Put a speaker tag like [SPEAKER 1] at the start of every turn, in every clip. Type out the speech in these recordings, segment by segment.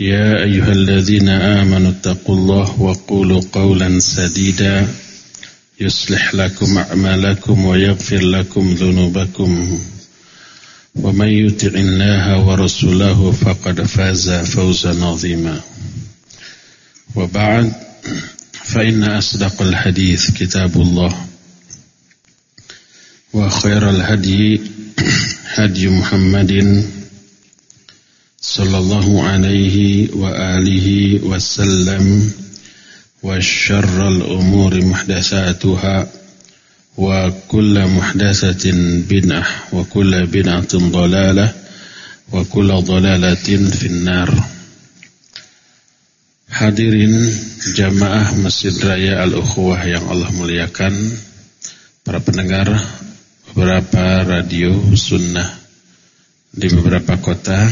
[SPEAKER 1] يا أيها الذين آمنوا اتقوا الله وقولوا قولا سديدا. يصلح لكم أعمالكم ويغفر لكم ذنوبكم. ومن يطع الله ورسوله فقد فاز فوزا عظيما. وبعد فإن أصدق الحديث كتاب الله. وخير الهدي هدي محمد صلى الله عليه وآله وسلم وشر الأمور محدثاتها وكل محدثة بدعة وكل بدعة ضلالة وكل ضلالة في النار Hadirin jamaah Masjid Raya Al-Ukhuwah yang Allah muliakan Para pendengar beberapa radio sunnah Di beberapa kota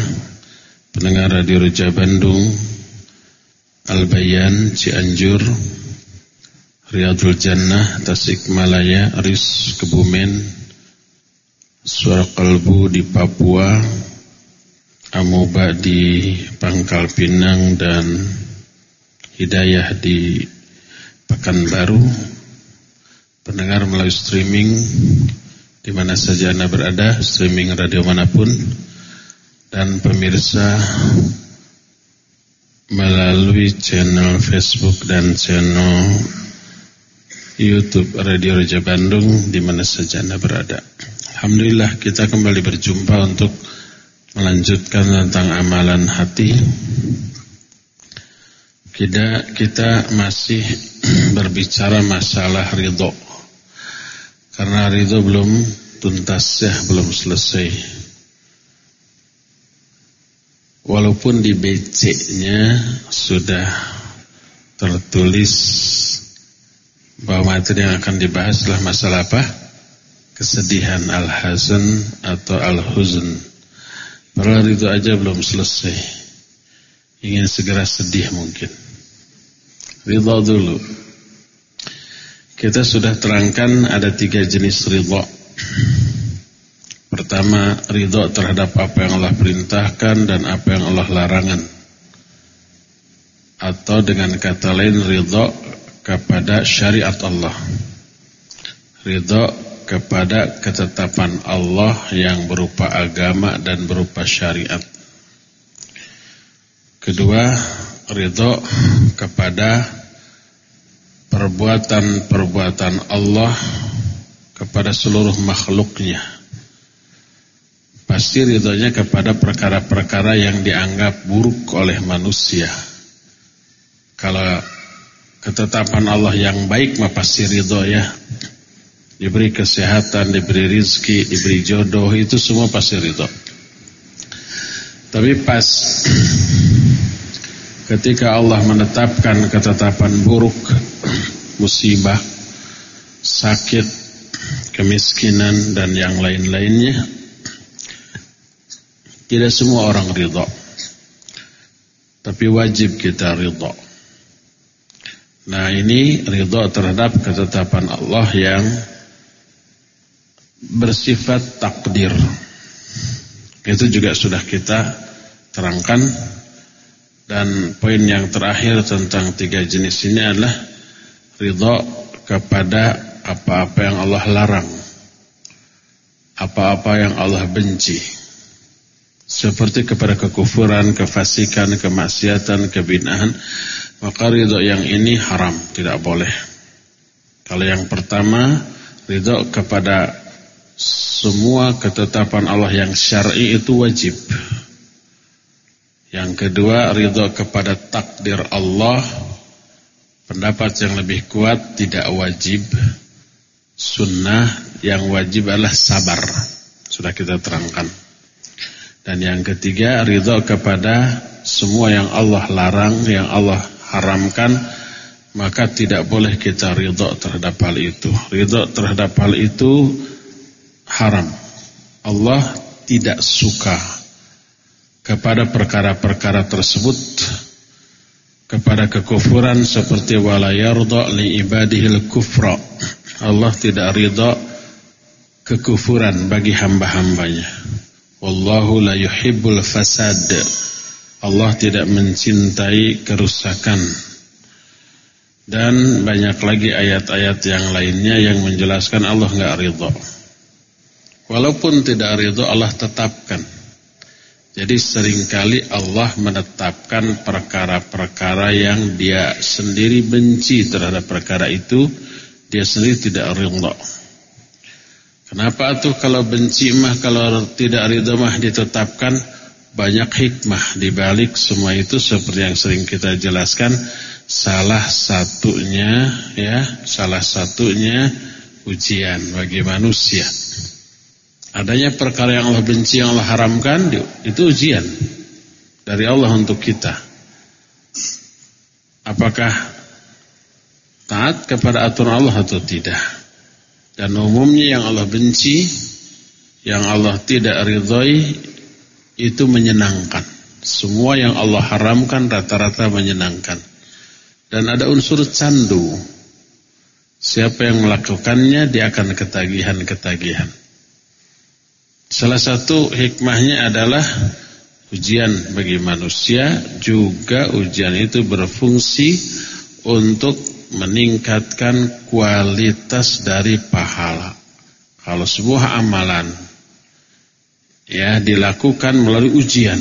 [SPEAKER 1] pendengar Radio Reja Bandung, Albayan, Cianjur, Riyadul Jannah, Tasikmalaya, Aris, Kebumen, Suara Kalbu di Papua, Amoba di Pangkal Pinang dan Hidayah di Pekanbaru. Pendengar melalui streaming di mana saja Anda berada, streaming radio mana pun dan pemirsa melalui channel Facebook dan channel YouTube Radio Raja Bandung di mana saja Anda berada. Alhamdulillah kita kembali berjumpa untuk melanjutkan tentang amalan hati. Kita kita masih berbicara masalah ridho. Karena ridho belum tuntas ya, belum selesai. Walaupun di BC-nya sudah tertulis bahwa materi yang akan dibahas adalah masalah apa? Kesedihan al-hazan atau al-huzn. Padahal itu aja belum selesai. Ingin segera sedih mungkin. Ridha dulu. Kita sudah terangkan ada tiga jenis ridha. Pertama, ridho terhadap apa yang Allah perintahkan dan apa yang Allah larangan. Atau dengan kata lain, ridho kepada syariat Allah. Ridho kepada ketetapan Allah yang berupa agama dan berupa syariat. Kedua, ridho kepada perbuatan-perbuatan Allah kepada seluruh makhluknya Pasti ridhonya kepada perkara-perkara yang dianggap buruk oleh manusia. Kalau ketetapan Allah yang baik mah pasti ridho ya. Diberi kesehatan, diberi rizki, diberi jodoh, itu semua pasti ridho. Tapi pas ketika Allah menetapkan ketetapan buruk, musibah, sakit, kemiskinan, dan yang lain-lainnya, tidak semua orang ridha. Tapi wajib kita ridha. Nah ini ridha terhadap ketetapan Allah yang bersifat takdir. Itu juga sudah kita terangkan dan poin yang terakhir tentang tiga jenis ini adalah ridho kepada apa-apa yang Allah larang, apa-apa yang Allah benci, seperti kepada kekufuran, kefasikan, kemaksiatan, kebinahan, maka ridho yang ini haram, tidak boleh. Kalau yang pertama, ridho kepada semua ketetapan Allah yang syar'i itu wajib. Yang kedua, ridho kepada takdir Allah. Pendapat yang lebih kuat tidak wajib. Sunnah yang wajib adalah sabar. Sudah kita terangkan. Dan yang ketiga, ridho kepada semua yang Allah larang, yang Allah haramkan, maka tidak boleh kita ridho terhadap hal itu. Ridho terhadap hal itu haram. Allah tidak suka kepada perkara-perkara tersebut kepada kekufuran seperti wala yarda li ibadihil kufra. Allah tidak ridha kekufuran bagi hamba-hambanya. Wallahu la yuhibbul fasad. Allah tidak mencintai kerusakan. Dan banyak lagi ayat-ayat yang lainnya yang menjelaskan Allah enggak ridha. Walaupun tidak ridho Allah tetapkan. Jadi sering kali Allah menetapkan perkara-perkara yang dia sendiri benci terhadap perkara itu, dia sendiri tidak ridho. Kenapa tuh kalau benci mah kalau tidak ridho mah ditetapkan banyak hikmah di balik semua itu seperti yang sering kita jelaskan salah satunya ya salah satunya ujian bagi manusia. Adanya perkara yang Allah benci, yang Allah haramkan, itu ujian dari Allah untuk kita. Apakah taat kepada aturan Allah atau tidak? Dan umumnya yang Allah benci, yang Allah tidak ridhoi, itu menyenangkan. Semua yang Allah haramkan rata-rata menyenangkan. Dan ada unsur candu. Siapa yang melakukannya, dia akan ketagihan-ketagihan. Salah satu hikmahnya adalah ujian bagi manusia juga ujian itu berfungsi untuk meningkatkan kualitas dari pahala. Kalau sebuah amalan ya dilakukan melalui ujian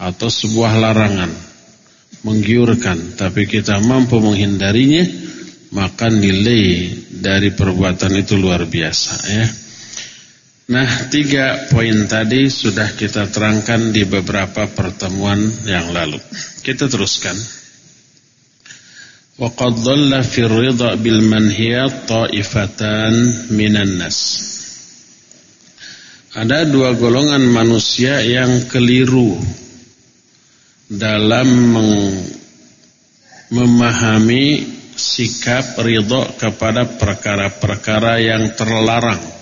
[SPEAKER 1] atau sebuah larangan menggiurkan tapi kita mampu menghindarinya maka nilai dari perbuatan itu luar biasa ya. Nah, tiga poin tadi sudah kita terangkan di beberapa pertemuan yang lalu. Kita teruskan. Dhalla fi ridha bil manhiyat ta'ifatan minan nas. Ada dua golongan manusia yang keliru dalam memahami sikap ridha kepada perkara-perkara yang terlarang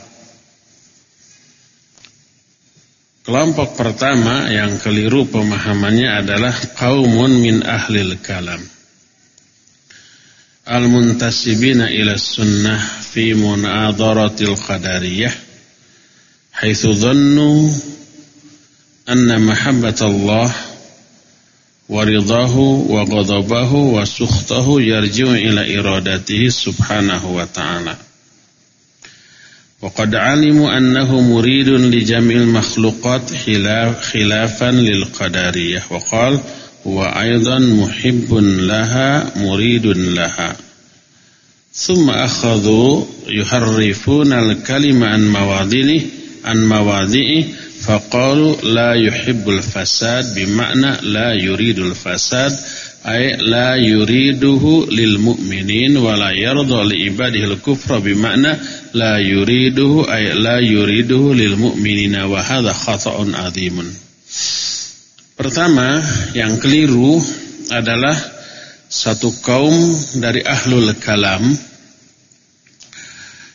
[SPEAKER 1] Kelompok pertama yang keliru pemahamannya adalah kaumun min ahlil kalam. المنتسبين إلى السنة في مناظرة القدرية حيث ظنوا أن محبة الله ورضاه وغضبه وسخطه يرجع إلى إرادته سبحانه وتعالى. وقد علموا أنه مريد لجميع المخلوقات خلافا للقدرية وقال وأيضا محب لها مريد لها. ثم أخذوا يحرفون الكلمة عن مواضعه عن مواضعه فقالوا لا يحب الفساد بمعنى لا يريد الفساد أي لا يريده للمؤمنين ولا يرضى لعباده الكفر بمعنى لا يريده أي لا يريده للمؤمنين وهذا خطأ عظيم. Pertama, yang keliru adalah satu kaum dari ahlul kalam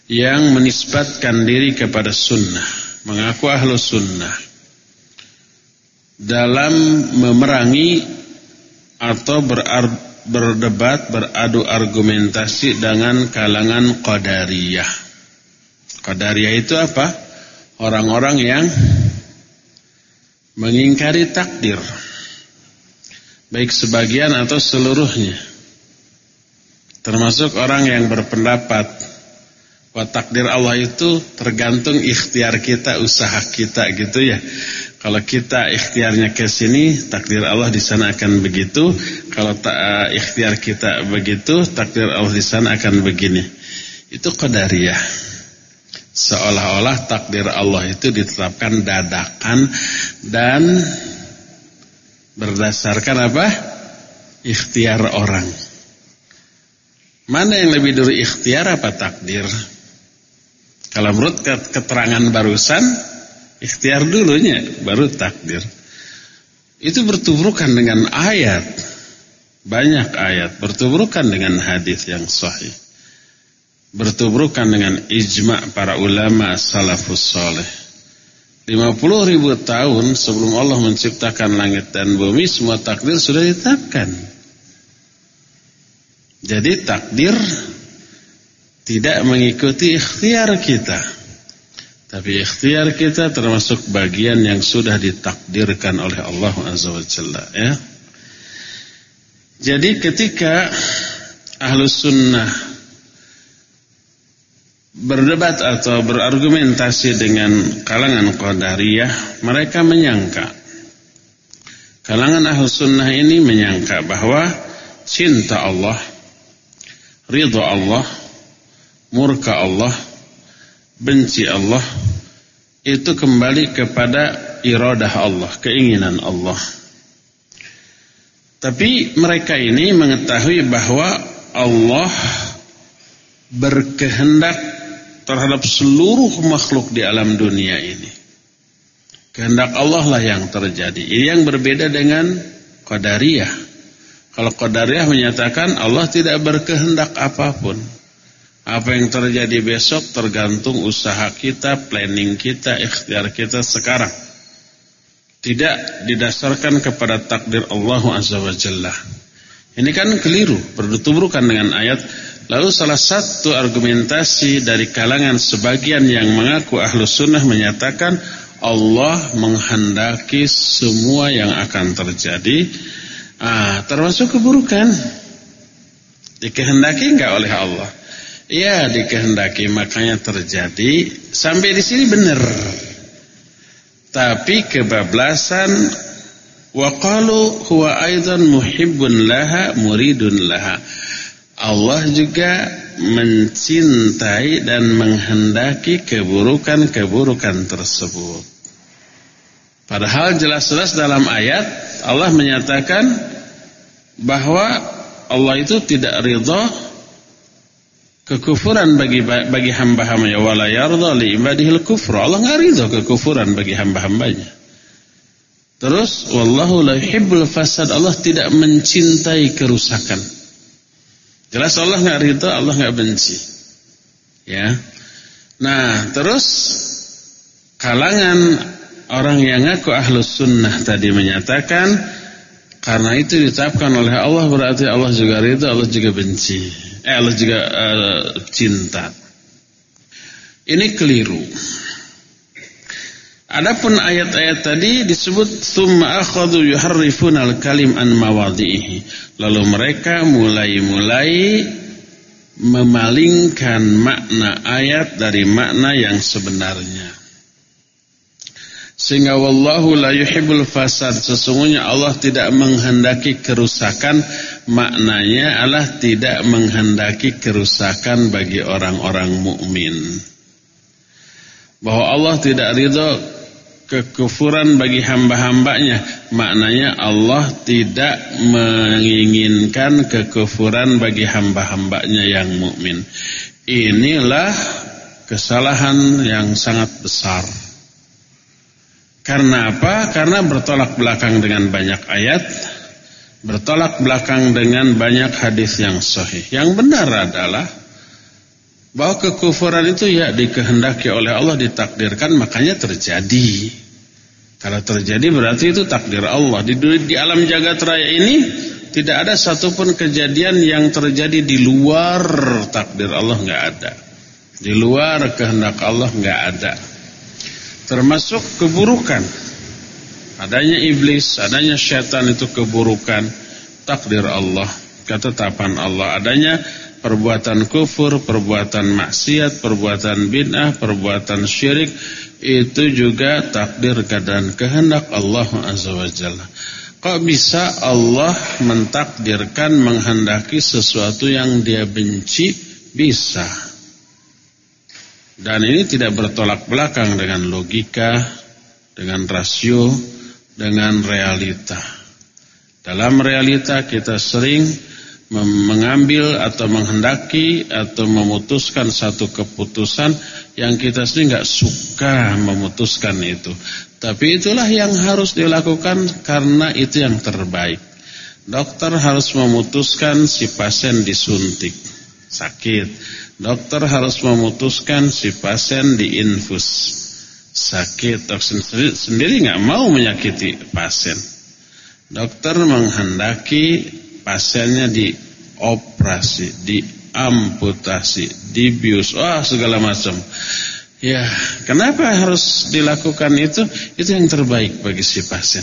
[SPEAKER 1] yang menisbatkan diri kepada sunnah, mengaku ahlu sunnah dalam memerangi atau berdebat, beradu argumentasi dengan kalangan Qadariyah. Qadariyah itu apa? Orang-orang yang mengingkari takdir. Baik sebagian atau seluruhnya. Termasuk orang yang berpendapat bahwa takdir Allah itu tergantung ikhtiar kita, usaha kita gitu ya. Kalau kita ikhtiarnya ke sini, takdir Allah di sana akan begitu. Kalau tak uh, ikhtiar kita begitu, takdir Allah di sana akan begini. Itu qadariyah. Seolah-olah takdir Allah itu ditetapkan dadakan dan berdasarkan apa? Ikhtiar orang. Mana yang lebih dulu ikhtiar apa takdir? Kalau menurut keterangan barusan, Ikhtiar dulunya baru takdir. Itu bertubrukan dengan ayat. Banyak ayat bertubrukan dengan hadis yang sahih. Bertubrukan dengan ijma' para ulama salafus soleh. 50 ribu tahun sebelum Allah menciptakan langit dan bumi semua takdir sudah ditetapkan. Jadi takdir tidak mengikuti ikhtiar kita. Tapi ikhtiar kita termasuk bagian yang sudah ditakdirkan oleh Allah Azza wa Jalla ya. Jadi ketika Ahlus Sunnah berdebat atau berargumentasi dengan kalangan Qadariyah, mereka menyangka kalangan Ahlus Sunnah ini menyangka bahwa cinta Allah, ridha Allah, murka Allah benci Allah itu kembali kepada iradah Allah, keinginan Allah. Tapi mereka ini mengetahui bahwa Allah berkehendak terhadap seluruh makhluk di alam dunia ini. Kehendak Allah lah yang terjadi. Ini yang berbeda dengan Qadariyah. Kalau Qadariyah menyatakan Allah tidak berkehendak apa pun. Apa yang terjadi besok tergantung usaha kita, planning kita, ikhtiar kita sekarang. Tidak didasarkan kepada takdir Allah Azza wa Jalla. Ini kan keliru, berdutubrukan dengan ayat. Lalu salah satu argumentasi dari kalangan sebagian yang mengaku ahlu sunnah menyatakan Allah menghendaki semua yang akan terjadi. Ah, termasuk keburukan. Dikehendaki enggak oleh Allah. Ya dikehendaki makanya terjadi sampai di sini benar. Tapi kebablasan waqalu huwa aidan muhibbun laha muridun laha. Allah juga mencintai dan menghendaki keburukan-keburukan tersebut. Padahal jelas-jelas dalam ayat Allah menyatakan bahwa Allah itu tidak ridha kekufuran bagi bagi hamba-hambanya wala yarda li ibadihil kufur. Allah enggak ridha kekufuran bagi hamba-hambanya. Terus wallahu la yuhibbul fasad. Allah tidak mencintai kerusakan. Jelas Allah enggak ridha, Allah enggak benci. Ya. Nah, terus kalangan orang yang ngaku ahlus sunnah tadi menyatakan karena itu ditetapkan oleh Allah berarti Allah juga ridha, Allah juga benci. Eh, Allah juga uh, cinta. Ini keliru. Adapun ayat-ayat tadi disebut summa akhadhu yuharrifuna al-kalim an mawadhihi. Lalu mereka mulai-mulai memalingkan makna ayat dari makna yang sebenarnya. Sehingga wallahu la yuhibbul fasad. Sesungguhnya Allah tidak menghendaki kerusakan. Maknanya Allah tidak menghendaki kerusakan bagi orang-orang mukmin. Bahwa Allah tidak ridho kekufuran bagi hamba-hambanya. Maknanya Allah tidak menginginkan kekufuran bagi hamba-hambanya yang mukmin. Inilah kesalahan yang sangat besar. Karena apa? Karena bertolak belakang dengan banyak ayat, bertolak belakang dengan banyak hadis yang sahih. Yang benar adalah bahwa kekufuran itu ya dikehendaki oleh Allah ditakdirkan makanya terjadi. Kalau terjadi berarti itu takdir Allah. Di, di alam jagat raya ini tidak ada satupun kejadian yang terjadi di luar takdir Allah nggak ada. Di luar kehendak Allah nggak ada. Termasuk keburukan. Adanya iblis, adanya syaitan itu keburukan. Takdir Allah, ketetapan Allah. Adanya perbuatan kufur, perbuatan maksiat, perbuatan bid'ah, perbuatan syirik itu juga takdir dan kehendak Allah Azza wa Jalla. Kok bisa Allah mentakdirkan menghendaki sesuatu yang dia benci? Bisa. Dan ini tidak bertolak belakang dengan logika, dengan rasio, dengan realita. Dalam realita kita sering mengambil atau menghendaki atau memutuskan satu keputusan yang kita sendiri nggak suka memutuskan itu. Tapi itulah yang harus dilakukan karena itu yang terbaik. Dokter harus memutuskan si pasien disuntik sakit. Dokter harus memutuskan si pasien diinfus sakit. Dokter sendiri nggak mau menyakiti pasien. Dokter menghendaki pasiennya dioperasi, diamputasi, dibius, wah segala macam. Ya, kenapa harus dilakukan itu? Itu yang terbaik bagi si pasien.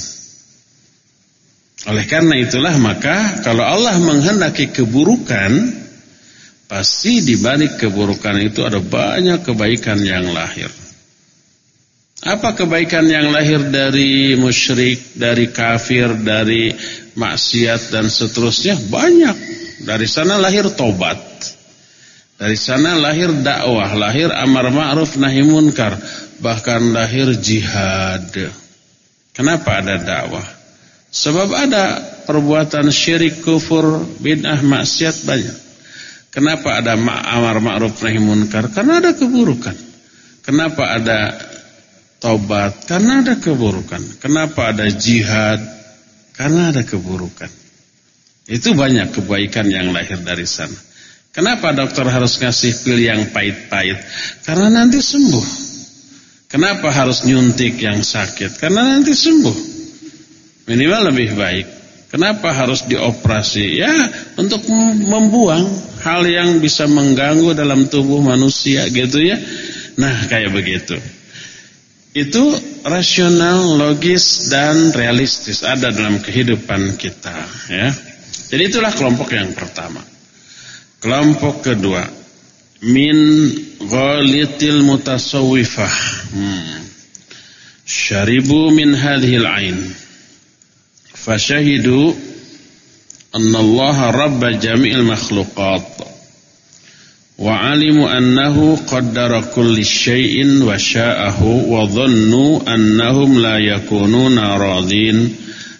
[SPEAKER 1] Oleh karena itulah maka kalau Allah menghendaki keburukan, pasti di balik keburukan itu ada banyak kebaikan yang lahir. Apa kebaikan yang lahir dari musyrik, dari kafir, dari maksiat dan seterusnya? Banyak. Dari sana lahir tobat. Dari sana lahir dakwah, lahir amar ma'ruf nahi munkar, bahkan lahir jihad. Kenapa ada dakwah? Sebab ada perbuatan syirik, kufur, bid'ah, maksiat banyak. Kenapa ada amar ma'ruf nahi munkar? Karena ada keburukan. Kenapa ada Tobat karena ada keburukan. Kenapa ada jihad? Karena ada keburukan. Itu banyak kebaikan yang lahir dari sana. Kenapa dokter harus ngasih pil yang pahit-pahit? Karena nanti sembuh. Kenapa harus nyuntik yang sakit? Karena nanti sembuh. Minimal lebih baik. Kenapa harus dioperasi? Ya, untuk membuang hal yang bisa mengganggu dalam tubuh manusia gitu ya. Nah, kayak begitu. Itu rasional, logis dan realistis ada dalam kehidupan kita ya. Jadi itulah kelompok yang pertama. Kelompok kedua min ghalitil mutasawwifah. Hmm. Syaribu min hadhil ain. Fasyahidu anna Allah rabba jami'il makhluqat. وعلموا أنه قدر كل شيء وشاءه وظنوا أنهم لا يكونون راضين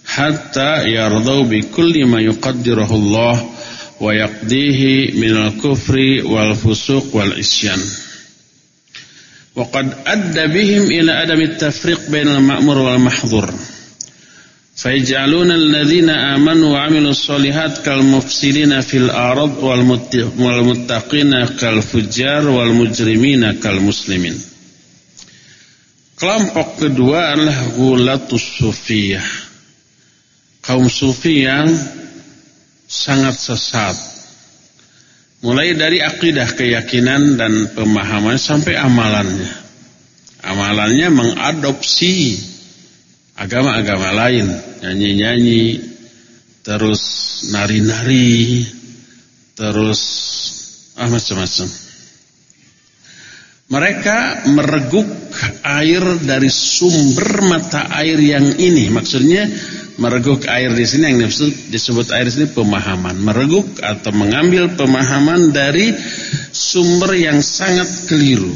[SPEAKER 1] حتى يرضوا بكل ما يقدره الله ويقضيه من الكفر والفسوق والعصيان وقد أدى بهم إلى عدم التفريق بين المأمور والمحظور فيجعلون الذين آمنوا وعملوا الصالحات كالمفسدين في الأرض والمتقين كالفجار والمجرمين كالمسلمين Kelompok kedua adalah gulatus sufiyah. Kaum sufi yang sangat sesat. Mulai dari akidah keyakinan dan pemahaman sampai amalannya. Amalannya mengadopsi agama-agama lain, nyanyi-nyanyi, terus nari-nari, terus ah macam-macam. Mereka mereguk air dari sumber mata air yang ini. Maksudnya mereguk air di sini yang disebut, disebut air di sini pemahaman. Mereguk atau mengambil pemahaman dari sumber yang sangat keliru.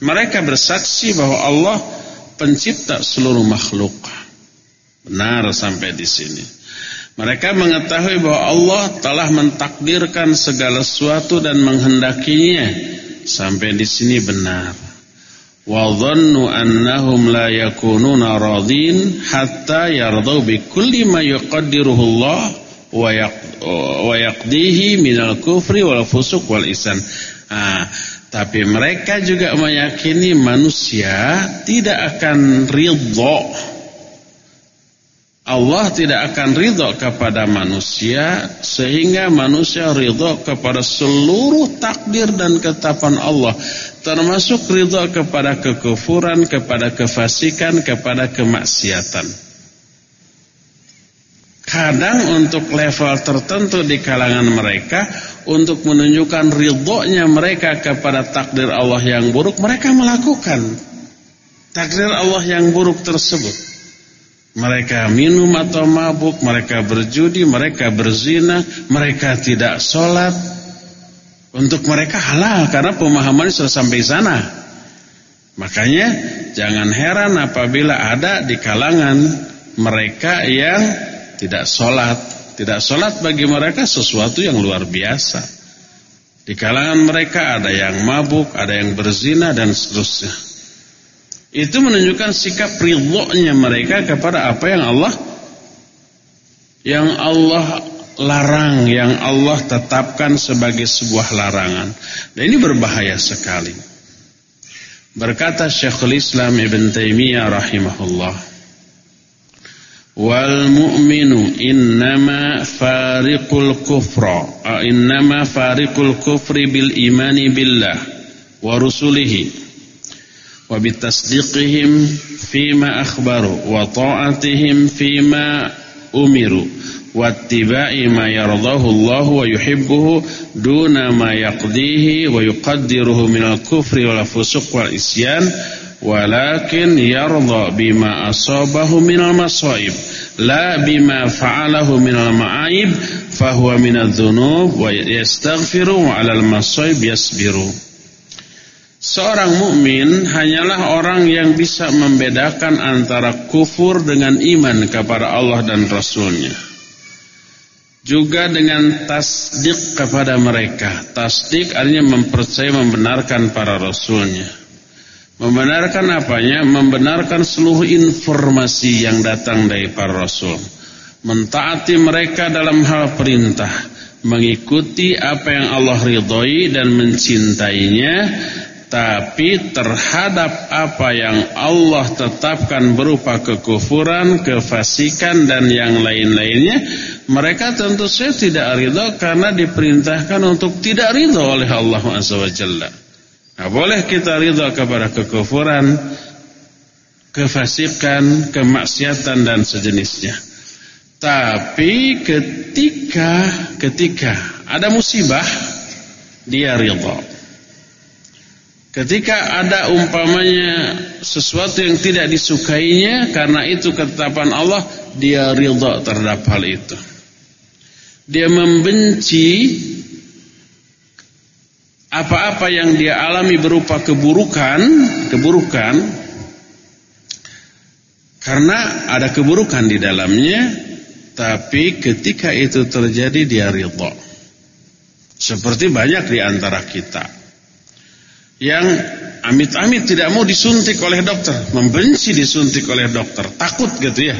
[SPEAKER 1] Mereka bersaksi bahwa Allah pencipta seluruh makhluk. Benar sampai di sini. Mereka mengetahui bahwa Allah telah mentakdirkan segala sesuatu dan menghendakinya. Sampai di sini benar. Wa dhannu annahum la yakununa radin hatta yardau bi kulli ma yuqaddiruhu Allah wa yaqdihi minal kufri wal fusuq wal isan. Ah, tapi mereka juga meyakini manusia tidak akan ridho Allah tidak akan ridho kepada manusia sehingga manusia ridho kepada seluruh takdir dan ketetapan Allah termasuk ridho kepada kekufuran, kepada kefasikan, kepada kemaksiatan. Kadang untuk level tertentu di kalangan mereka untuk menunjukkan ridhonya mereka kepada takdir Allah yang buruk mereka melakukan takdir Allah yang buruk tersebut. Mereka minum atau mabuk, mereka berjudi, mereka berzina, mereka tidak sholat. Untuk mereka halal karena pemahaman sudah sampai sana. Makanya jangan heran apabila ada di kalangan mereka yang tidak sholat. Tidak sholat bagi mereka sesuatu yang luar biasa. Di kalangan mereka ada yang mabuk, ada yang berzina dan seterusnya. Itu menunjukkan sikap ridhonya mereka kepada apa yang Allah yang Allah larang, yang Allah tetapkan sebagai sebuah larangan. Dan ini berbahaya sekali. Berkata Syekhul Islam Ibn Taimiyah rahimahullah, "Wal mu'minu innama fariqul kufra, innama fariqul kufri bil imani billah wa rusulihi." وبتصديقهم فيما أخبروا وطاعتهم فيما أمروا واتباع ما يرضاه الله ويحبه دون ما يقضيه ويقدره من الكفر والفسوق والإسيان ولكن يرضى بما أصابه من المصائب لا بما فعله من المعايب فهو من الذنوب ويستغفر وعلى المصائب يصبر. Seorang mukmin hanyalah orang yang bisa membedakan antara kufur dengan iman kepada Allah dan Rasulnya. Juga dengan tasdik kepada mereka. Tasdik artinya mempercayai membenarkan para Rasulnya. Membenarkan apanya? Membenarkan seluruh informasi yang datang dari para Rasul. Mentaati mereka dalam hal perintah. Mengikuti apa yang Allah ridhoi dan mencintainya tapi terhadap apa yang Allah tetapkan berupa kekufuran, kefasikan dan yang lain-lainnya mereka tentu saja tidak ridho karena diperintahkan untuk tidak ridho oleh Allah SWT. Nah, boleh kita ridho kepada kekufuran, kefasikan, kemaksiatan dan sejenisnya. Tapi ketika ketika ada musibah dia ridho. Ketika ada umpamanya sesuatu yang tidak disukainya karena itu ketetapan Allah, dia ridha terhadap hal itu. Dia membenci apa-apa yang dia alami berupa keburukan, keburukan karena ada keburukan di dalamnya, tapi ketika itu terjadi dia ridha. Seperti banyak di antara kita yang amit-amit tidak mau disuntik oleh dokter, membenci disuntik oleh dokter, takut gitu ya.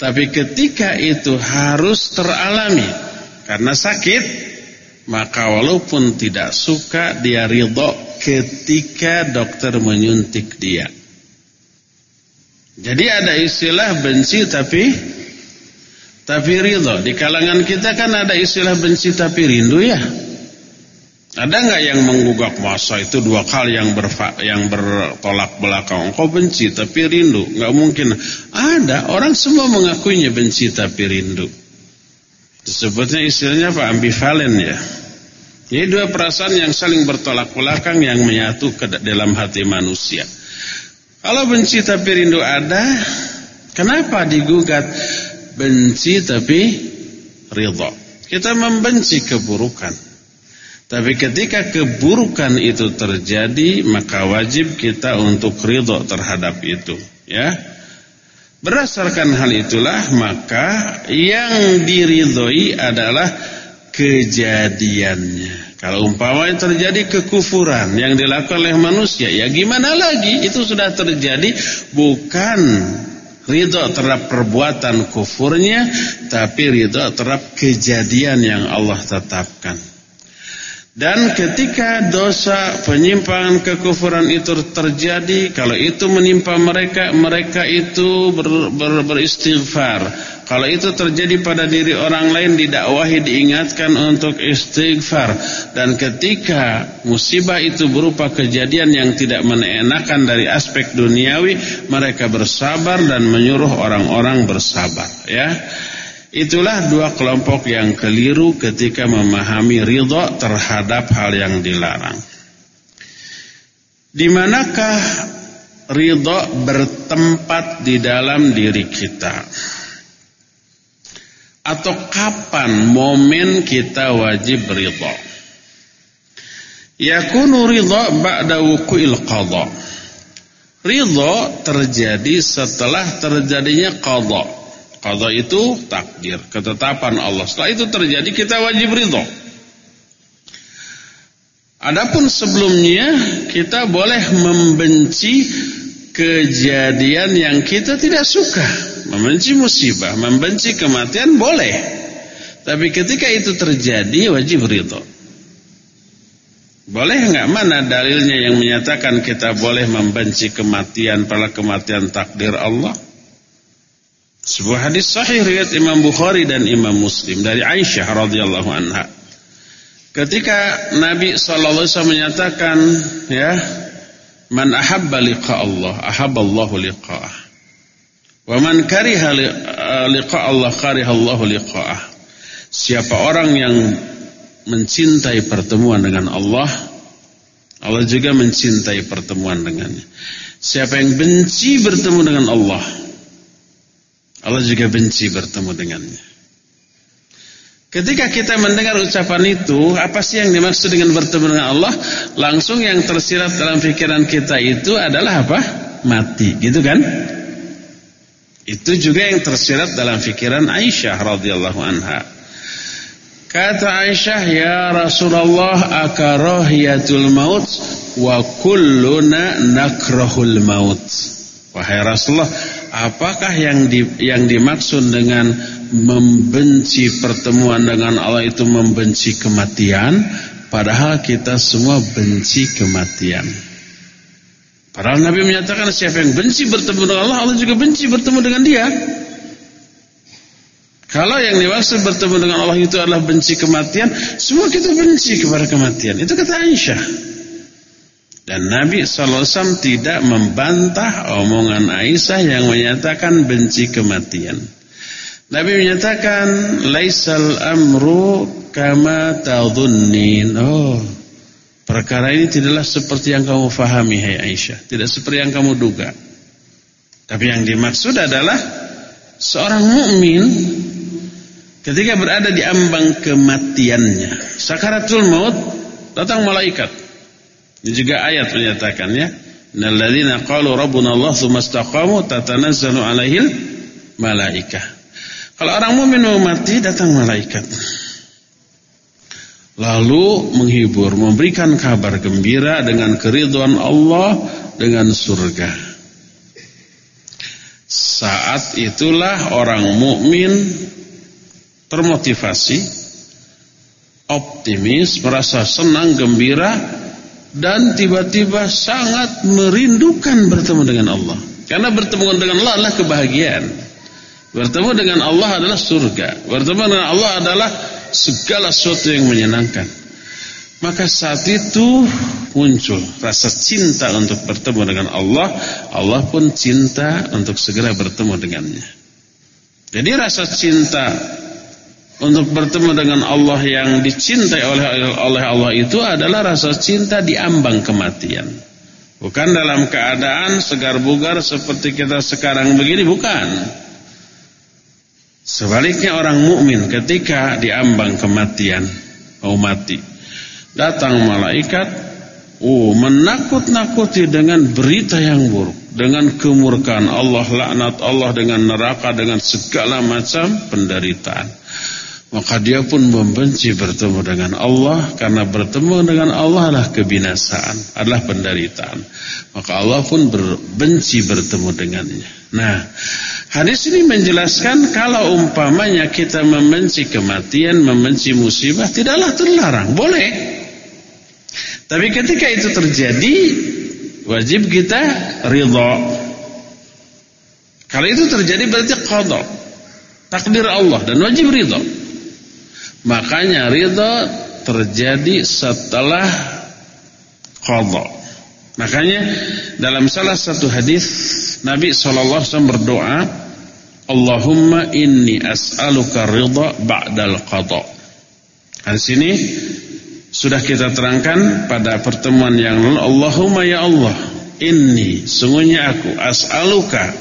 [SPEAKER 1] Tapi ketika itu harus teralami karena sakit, maka walaupun tidak suka dia ridho ketika dokter menyuntik dia. Jadi ada istilah benci tapi tapi ridho. Di kalangan kita kan ada istilah benci tapi rindu ya. Ada nggak yang menggugak masa itu dua kali yang berfa, yang bertolak belakang? Engkau benci tapi rindu, nggak mungkin. Ada orang semua mengakuinya benci tapi rindu. Disebutnya istilahnya apa? Ambivalen ya. Ini dua perasaan yang saling bertolak belakang yang menyatu ke dalam hati manusia. Kalau benci tapi rindu ada, kenapa digugat? Benci tapi ridho. Kita membenci keburukan. Tapi ketika keburukan itu terjadi, maka wajib kita untuk ridho terhadap itu. Ya, Berdasarkan hal itulah, maka yang diridhoi adalah kejadiannya. Kalau umpamanya terjadi kekufuran yang dilakukan oleh manusia, ya gimana lagi? Itu sudah terjadi bukan ridho terhadap perbuatan kufurnya, tapi ridho terhadap kejadian yang Allah tetapkan. Dan ketika dosa penyimpangan kekufuran itu terjadi, kalau itu menimpa mereka, mereka itu ber, ber, beristighfar, Kalau itu terjadi pada diri orang lain didakwahi diingatkan untuk istighfar dan ketika musibah itu berupa kejadian yang tidak mengenakan dari aspek duniawi mereka bersabar dan menyuruh orang-orang bersabar ya. Itulah dua kelompok yang keliru ketika memahami ridho terhadap hal yang dilarang. Di manakah ridho bertempat di dalam diri kita? Atau kapan momen kita wajib ridho? Yakunu ridho ba'da wuku'il qadha. Ridho terjadi setelah terjadinya qadha. Qadha itu takdir, ketetapan Allah. Setelah itu terjadi kita wajib ridho. Adapun sebelumnya kita boleh membenci kejadian yang kita tidak suka, membenci musibah, membenci kematian boleh. Tapi ketika itu terjadi wajib ridho. Boleh enggak mana dalilnya yang menyatakan kita boleh membenci kematian pada kematian takdir Allah? Sebuah hadis sahih riwayat Imam Bukhari dan Imam Muslim dari Aisyah radhiyallahu anha. Ketika Nabi sallallahu alaihi wasallam menyatakan ya, man ahabba liqa Allah, ahabballahu liqa'ah. Wa man kariha liqa Allah, kariha Allah liqa'ah. Siapa orang yang mencintai pertemuan dengan Allah, Allah juga mencintai pertemuan dengannya. Siapa yang benci bertemu dengan Allah, Allah juga benci bertemu dengannya. Ketika kita mendengar ucapan itu, apa sih yang dimaksud dengan bertemu dengan Allah? Langsung yang tersirat dalam pikiran kita itu adalah apa? Mati, gitu kan? Itu juga yang tersirat dalam pikiran Aisyah radhiyallahu anha. Kata Aisyah, "Ya Rasulullah, akarahiyatul maut wa kulluna nakrahul maut." Wahai Rasulullah, apakah yang di, yang dimaksud dengan membenci pertemuan dengan Allah itu membenci kematian? Padahal kita semua benci kematian. Padahal Nabi menyatakan siapa yang benci bertemu dengan Allah Allah juga benci bertemu dengan dia. Kalau yang dimaksud bertemu dengan Allah itu adalah benci kematian semua kita benci kepada kematian. Itu kata Aisyah dan Nabi SAW tidak membantah omongan Aisyah yang menyatakan benci kematian. Nabi menyatakan laisal amru kama tadhunnin. Oh, perkara ini tidaklah seperti yang kamu fahami hai Aisyah, tidak seperti yang kamu duga. Tapi yang dimaksud adalah seorang mukmin ketika berada di ambang kematiannya, sakaratul maut datang malaikat ini juga ayat menyatakannya. Innalladzina qalu rabbuna Allah tsumma istaqamu tatanazzalu alaihil malaikah. Kalau orang mukmin mau mati datang malaikat. Lalu menghibur, memberikan kabar gembira dengan keridhaan Allah dengan surga. Saat itulah orang mukmin termotivasi, optimis, merasa senang, gembira dan tiba-tiba sangat merindukan bertemu dengan Allah. Karena bertemu dengan Allah adalah kebahagiaan. Bertemu dengan Allah adalah surga. Bertemu dengan Allah adalah segala sesuatu yang menyenangkan. Maka saat itu muncul rasa cinta untuk bertemu dengan Allah. Allah pun cinta untuk segera bertemu dengannya. Jadi rasa cinta untuk bertemu dengan Allah yang dicintai oleh oleh Allah itu adalah rasa cinta di ambang kematian. Bukan dalam keadaan segar bugar seperti kita sekarang begini, bukan. Sebaliknya orang mukmin ketika di ambang kematian mau mati, datang malaikat, oh menakut-nakuti dengan berita yang buruk, dengan kemurkaan Allah, laknat Allah dengan neraka, dengan segala macam penderitaan maka dia pun membenci bertemu dengan Allah karena bertemu dengan Allah adalah kebinasaan, adalah penderitaan. Maka Allah pun benci bertemu dengannya. Nah, hadis ini menjelaskan kalau umpamanya kita membenci kematian, membenci musibah tidaklah terlarang, boleh. Tapi ketika itu terjadi, wajib kita ridha. Kalau itu terjadi berarti qadha. Takdir Allah dan wajib ridho. Makanya ridho terjadi setelah qadha. Makanya dalam salah satu hadis Nabi SAW berdoa, Allahumma inni as'aluka ridha ba'dal qadha. Hadis ini sudah kita terangkan pada pertemuan yang lalu. Allahumma ya Allah, inni sungguhnya aku as'aluka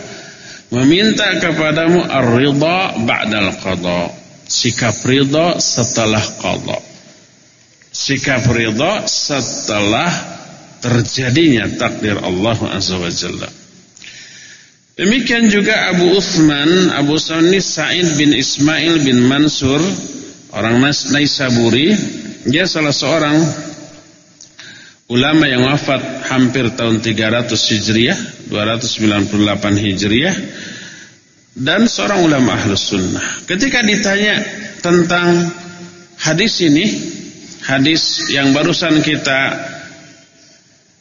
[SPEAKER 1] meminta kepadamu ar-ridha ba'dal qadha. Sikap ridha setelah qadha. Sikap ridha setelah terjadinya takdir Allah Azza wa Jalla. Demikian juga Abu Uthman Abu Sunni Sa'id bin Ismail bin Mansur Orang Naisaburi Dia salah seorang Ulama yang wafat hampir tahun 300 Hijriah 298 Hijriah Dan seorang ulama ahlus sunnah. Ketika ditanya tentang hadis ini Hadis yang barusan kita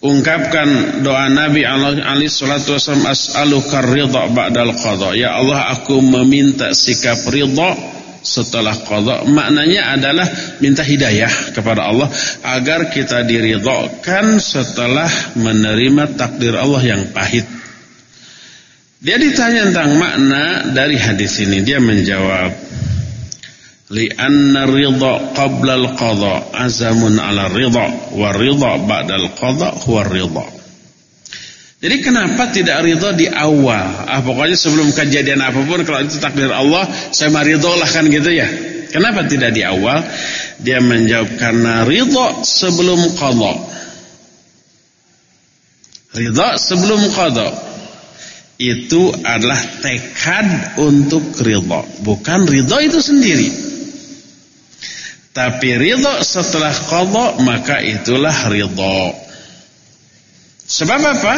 [SPEAKER 1] ungkapkan doa Nabi alaihi salatu wasallam as'aluka ridha ba'dal qadha. Ya Allah aku meminta sikap ridha setelah qadha. Maknanya adalah minta hidayah kepada Allah agar kita diridhakan setelah menerima takdir Allah yang pahit dia ditanya tentang makna dari hadis ini. Dia menjawab li'anna ridha qabla al-qadha azamun 'ala ridha wa ridha ba'da al-qadha huwa ridha. Jadi kenapa tidak ridha di awal? Ah pokoknya sebelum kejadian apa pun kalau itu takdir Allah saya mah ridha lah kan gitu ya. Kenapa tidak di awal? Dia menjawab karena ridha sebelum qadha. Ridha sebelum qadha itu adalah tekad untuk ridha bukan ridha itu sendiri tapi ridho setelah qadha maka itulah ridho. Sebab apa?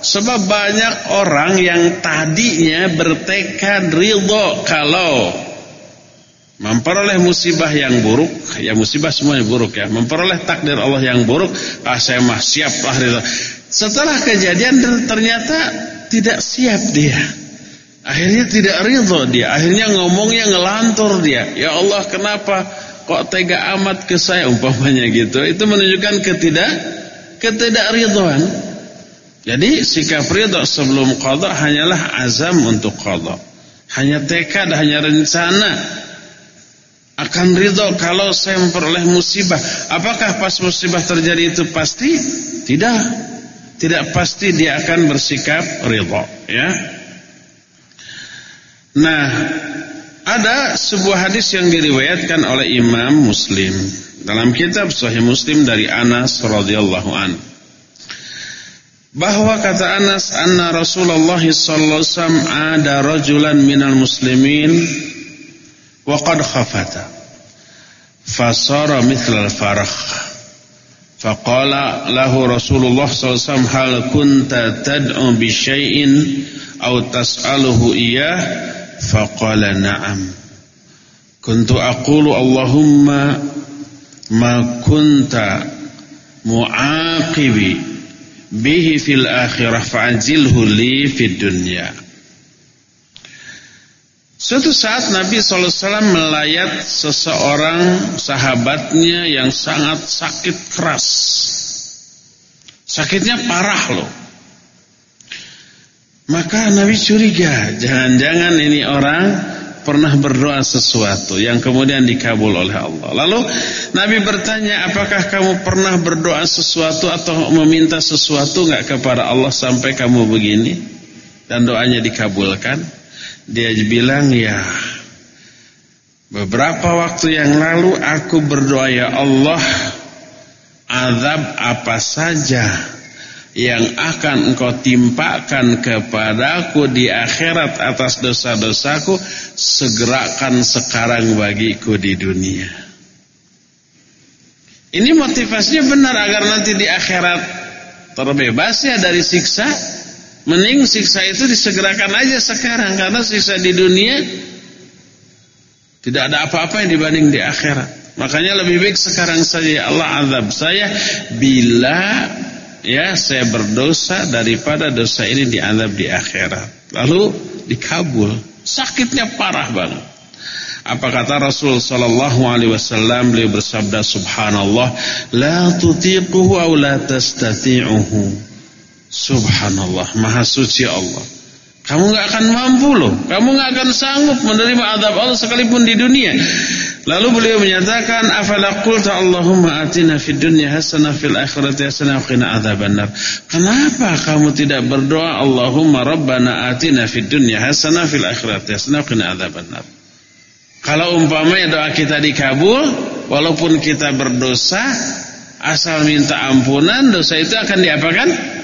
[SPEAKER 1] Sebab banyak orang yang tadinya bertekad ridho kalau memperoleh musibah yang buruk, ya musibah semuanya buruk ya, memperoleh takdir Allah yang buruk, ah saya mah siap lah ridho. Setelah kejadian ternyata tidak siap dia. Akhirnya tidak ridho dia, akhirnya ngomongnya ngelantur dia. Ya Allah kenapa? kok tega amat ke saya? Umpamanya gitu. Itu menunjukkan ketidak ketidakridhaan jadi sikap ridha sebelum qada hanyalah azam untuk qada hanya tekad hanya rencana akan ridho kalau saya memperoleh musibah. Apakah pas musibah terjadi itu? Pasti tidak tidak pasti dia akan bersikap ridho ya. Nah ada sebuah hadis yang diriwayatkan oleh Imam Muslim dalam kitab Sahih Muslim dari Anas radhiyallahu an. Bahwa kata Anas anna Rasulullah sallallahu alaihi ada rajulan minal muslimin wa qad khafata. Fasara mithla al-farakh faqala lahu Rasulullah wasallam hal kunta tad'u bi syai'in aw tas'aluhu iyyah? Faqala na'am. Kuntu aqulu Allahumma Ma kunta Mu'aqibi Bihi fil akhirah Fa'ajilhu li fid dunya Suatu saat Nabi SAW melayat seseorang sahabatnya yang sangat sakit keras. Sakitnya parah loh. Maka Nabi curiga, jangan-jangan ini orang pernah berdoa sesuatu yang kemudian dikabul oleh Allah. Lalu Nabi bertanya, apakah kamu pernah berdoa sesuatu atau meminta sesuatu enggak kepada Allah sampai kamu begini dan doanya dikabulkan? Dia bilang, ya. Beberapa waktu yang lalu aku berdoa ya Allah, azab apa saja yang akan engkau timpakan kepadaku di akhirat atas dosa-dosaku segerakan sekarang bagiku di dunia. Ini motivasinya benar agar nanti di akhirat terbebas ya dari siksa. Mending siksa itu disegerakan aja sekarang karena siksa di dunia tidak ada apa-apa yang dibanding di akhirat. Makanya lebih baik sekarang saja Allah azab saya bila ya saya berdosa daripada dosa ini dianggap di akhirat. Lalu dikabul. Sakitnya parah banget. Apa kata Rasul sallallahu alaihi wasallam beliau bersabda subhanallah la tutiquhu aw la tastati'uhu. Subhanallah, maha suci Allah. Kamu nggak akan mampu loh, kamu nggak akan sanggup menerima azab Allah sekalipun di dunia. Lalu beliau menyatakan, "Afala qulta Allahumma atina fid dunya hasanah fil akhirati hasanah wa qina adzabannar." Kenapa kamu tidak berdoa, "Allahumma rabbana atina fid dunya hasanah fil akhirati hasanah wa qina adzabannar"? Kalau umpamanya doa kita dikabul, walaupun kita berdosa, asal minta ampunan, dosa itu akan diapakan?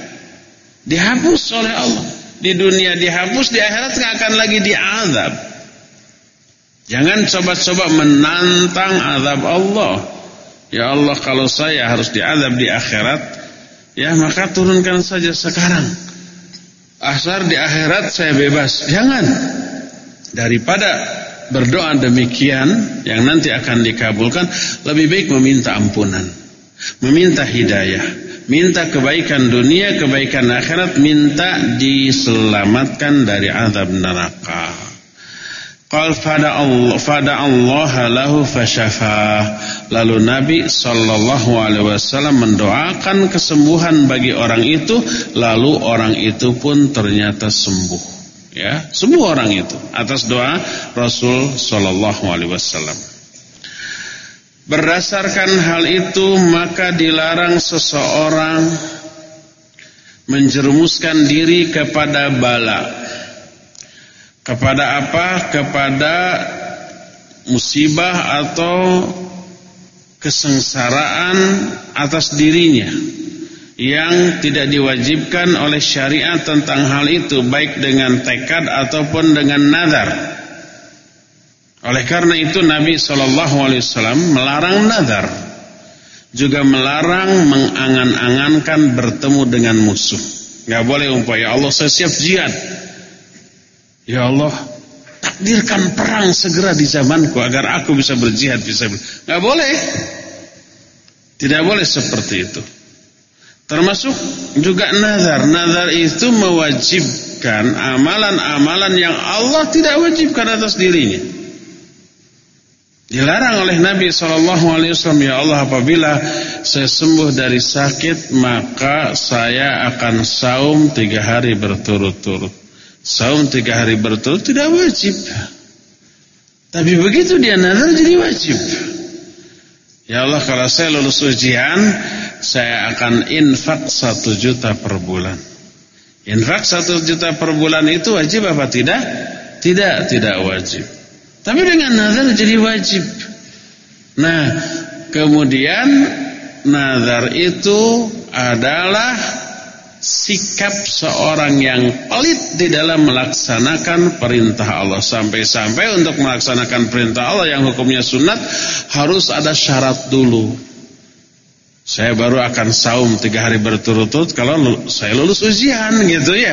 [SPEAKER 1] Dihapus oleh Allah. Di dunia dihapus, di akhirat nggak akan lagi diazab. Jangan coba-coba menantang azab Allah. Ya Allah kalau saya harus diazab di akhirat, ya maka turunkan saja sekarang. Asar di akhirat saya bebas. Jangan. Daripada berdoa demikian yang nanti akan dikabulkan, lebih baik meminta ampunan, meminta hidayah, minta kebaikan dunia, kebaikan akhirat, minta diselamatkan dari azab neraka. Qal fada Allah fada Allah lahu fasyafa. Lalu Nabi sallallahu alaihi wasallam mendoakan kesembuhan bagi orang itu, lalu orang itu pun ternyata sembuh. Ya, sembuh orang itu atas doa Rasul sallallahu alaihi wasallam. Berdasarkan hal itu maka dilarang seseorang menjerumuskan diri kepada bala kepada apa? Kepada musibah atau kesengsaraan atas dirinya yang tidak diwajibkan oleh syariat tentang hal itu baik dengan tekad ataupun dengan nazar. Oleh karena itu Nabi Wasallam melarang nazar, juga melarang mengangan-angankan bertemu dengan musuh. Gak boleh umpaya Allah saya siap jihad. Ya Allah, takdirkan perang segera di zamanku agar aku bisa berjihad bisa. Enggak boleh. Tidak boleh seperti itu. Termasuk juga nazar. Nazar itu mewajibkan amalan-amalan yang Allah tidak wajibkan atas dirinya. Dilarang oleh Nabi SAW Ya Allah apabila saya sembuh dari sakit Maka saya akan saum tiga hari berturut-turut Saum tiga hari berturut tidak wajib. Tapi begitu dia nazar jadi wajib. Ya Allah kalau saya lulus ujian, saya akan infak satu juta per bulan. Infak satu juta per bulan itu wajib apa tidak? Tidak, tidak wajib. Tapi dengan nazar jadi wajib. Nah, kemudian nazar itu adalah sikap seorang yang pelit di dalam melaksanakan perintah Allah. Sampai-sampai untuk melaksanakan perintah Allah yang hukumnya sunat harus ada syarat dulu. Saya baru akan saum tiga hari berturut-turut kalau saya lulus ujian gitu ya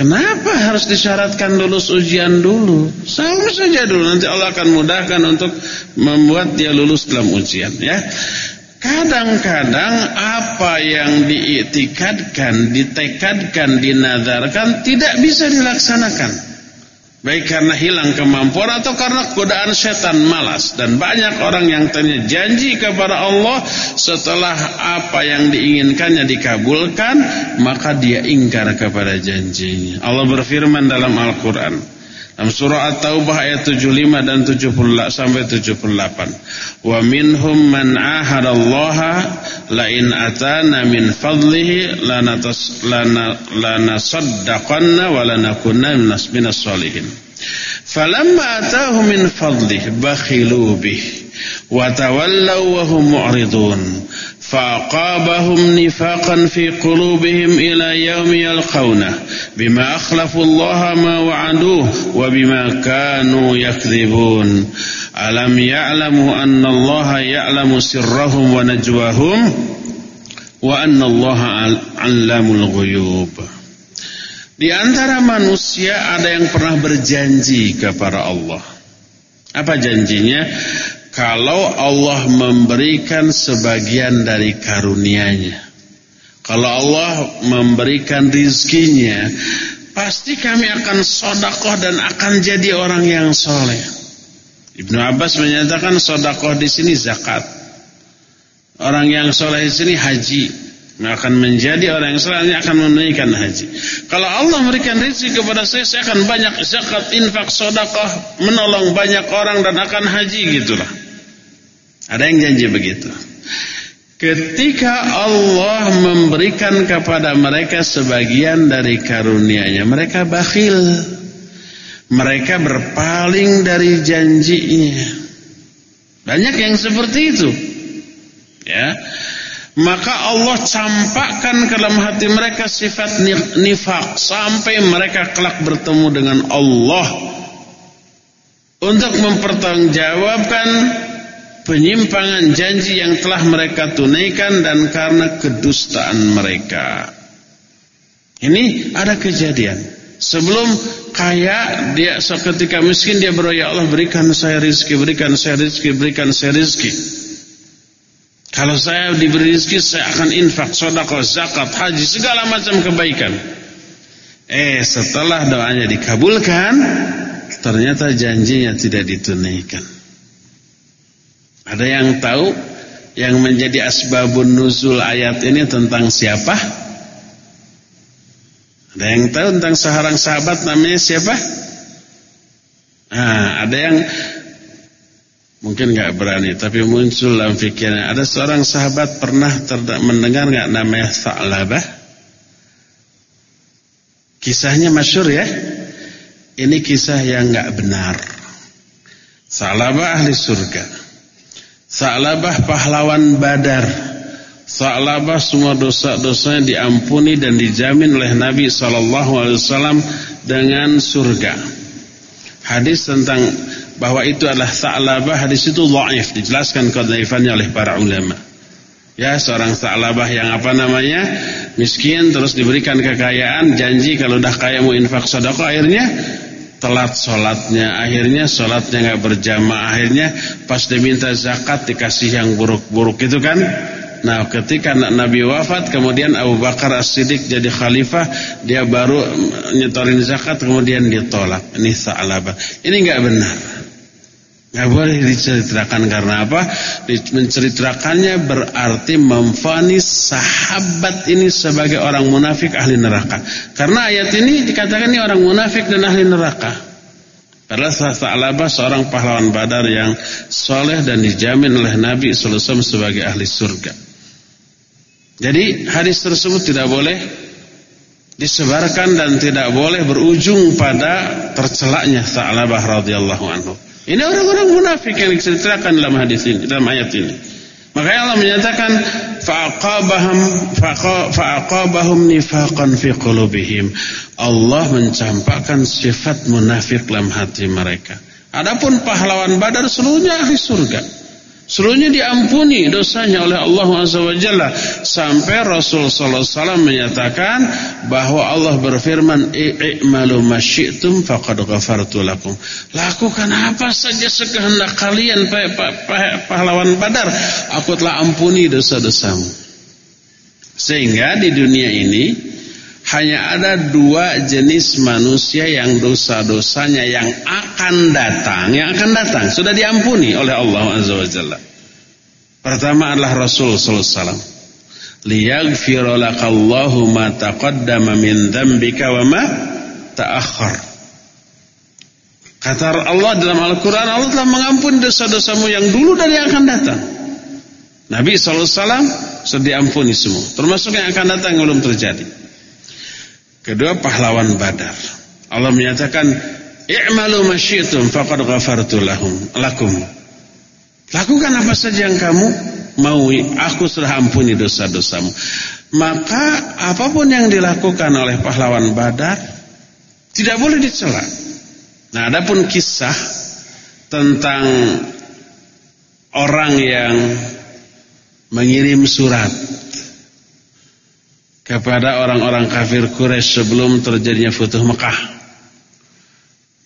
[SPEAKER 1] kenapa harus disyaratkan lulus ujian dulu? Saum saja dulu. Nanti Allah akan mudahkan untuk membuat dia lulus dalam ujian ya. Kadang-kadang apa yang diiktikadkan, ditekadkan, dinazarkan tidak bisa dilaksanakan. Baik karena hilang kemampuan atau karena godaan setan malas dan banyak orang yang tanya janji kepada Allah setelah apa yang diinginkannya dikabulkan maka dia ingkar kepada janjinya. Allah berfirman dalam Al-Qur'an dalam surah At-Taubah ayat 75 dan 78 sampai 78. Wa minhum man ahadallaha la in atana min fadlihi lanatas lana lanasaddaqanna wa lanakunna minas minas solihin. Falamma atahum min fadlihi bakhilu bih wa tawallaw wa hum mu'ridun. فأقابهم نفاقا في قلوبهم إلى يوم يلقونه بما أخلفوا الله ما وعدوه وبما كانوا يكذبون ألم يعلموا أن الله يعلم سرهم ونجواهم وأن الله علام الغيوب Di antara manusia ada yang pernah berjanji kepada Allah. Apa janjinya? Kalau Allah memberikan sebagian dari karunia-Nya. Kalau Allah memberikan rizkinya, pasti kami akan sodakoh dan akan jadi orang yang soleh. Ibnu Abbas menyatakan sodakoh di sini zakat. Orang yang soleh di sini haji akan menjadi orang yang soleh akan menunaikan haji. Kalau Allah memberikan rezeki kepada saya, saya akan banyak zakat, infak, sodakoh, menolong banyak orang dan akan haji gitulah. Ada yang janji begitu. Ketika Allah memberikan kepada mereka sebagian dari karunia-Nya, mereka bakhil. Mereka berpaling dari janjinya. Banyak yang seperti itu. Ya. Maka Allah campakkan ke dalam hati mereka sifat nifak sampai mereka kelak bertemu dengan Allah untuk mempertanggungjawabkan penyimpangan janji yang telah mereka tunaikan dan karena kedustaan mereka. Ini ada kejadian. Sebelum kaya dia ketika miskin dia berdoa ya Allah berikan saya rezeki, berikan saya rezeki, berikan saya rezeki. Kalau saya diberi rezeki saya akan infak, sedekah, zakat, haji, segala macam kebaikan. Eh setelah doanya dikabulkan ternyata janjinya tidak ditunaikan. Ada yang tahu yang menjadi asbabun nuzul ayat ini tentang siapa? Ada yang tahu tentang seorang sahabat namanya siapa? Nah, ada yang mungkin nggak berani tapi muncul dalam pikirannya. Ada seorang sahabat pernah mendengar nggak namanya Sa'labah? Kisahnya masyur ya. Ini kisah yang nggak benar. Sa'labah ahli surga. Sa'labah pahlawan badar. Sa'labah semua dosa-dosanya diampuni dan dijamin oleh Nabi SAW dengan surga. Hadis tentang bahwa itu adalah Sa'labah Hadis itu la'if Dijelaskan kedaifannya oleh para ulama. Ya seorang Sa'labah yang apa namanya Miskin terus diberikan kekayaan Janji kalau dah kaya mau infak sedekah Akhirnya telat sholatnya. Akhirnya sholatnya nggak berjamaah. Akhirnya pas diminta zakat dikasih yang buruk-buruk itu kan? Nah ketika Nabi wafat kemudian Abu Bakar As-Siddiq jadi khalifah dia baru nyetorin zakat kemudian ditolak. Ini sa'labah ini nggak benar nggak boleh diceritakan karena apa? Menceritakannya berarti memfonis sahabat ini sebagai orang munafik ahli neraka. Karena ayat ini dikatakan ini orang munafik dan ahli neraka. Padahal Sa'labah seorang pahlawan badar yang soleh dan dijamin oleh Nabi SAW sebagai ahli surga. Jadi hadis tersebut tidak boleh disebarkan dan tidak boleh berujung pada tercelaknya Sa'labah radhiyallahu anhu ini orang-orang munafik yang diceritakan dalam hadis ini, dalam ayat ini. Makanya Allah menyatakan fa'aqabahum fa'aqabahum nifaqan fi qulubihim. Allah mencampakkan sifat munafik dalam hati mereka. Adapun pahlawan Badar seluruhnya ahli surga. Seluruhnya diampuni dosanya oleh Allah Azza wa Jalla sampai Rasul sallallahu alaihi wasallam menyatakan bahwa Allah berfirman i'malu masyitum faqad ghafartu lakum. Lakukan apa saja sekehendak kalian pahlawan Badar, aku telah ampuni dosa-dosamu. Sehingga di dunia ini hanya ada dua jenis manusia yang dosa-dosanya yang akan datang, yang akan datang sudah diampuni oleh Allah Azza wa Jalla. Pertama adalah Rasul sallallahu alaihi wasallam. Liyaghfira lakallahu ma taqaddama min dzambika. Kata Allah dalam Al-Qur'an Allah telah mengampuni dosa-dosamu yang dulu dan yang akan datang. Nabi sallallahu alaihi wasallam sudah diampuni semua, termasuk yang akan datang yang belum terjadi. Kedua pahlawan Badar. Allah menyatakan, "I'malu masyitum faqad ghafartu lahum lakum." Lakukan apa saja yang kamu mau, aku sudah ampuni dosa-dosamu. Maka apa pun yang dilakukan oleh pahlawan Badar tidak boleh dicela. Nah, adapun kisah tentang orang yang mengirim surat kepada orang-orang kafir Quraisy sebelum terjadinya Futuh Mekah.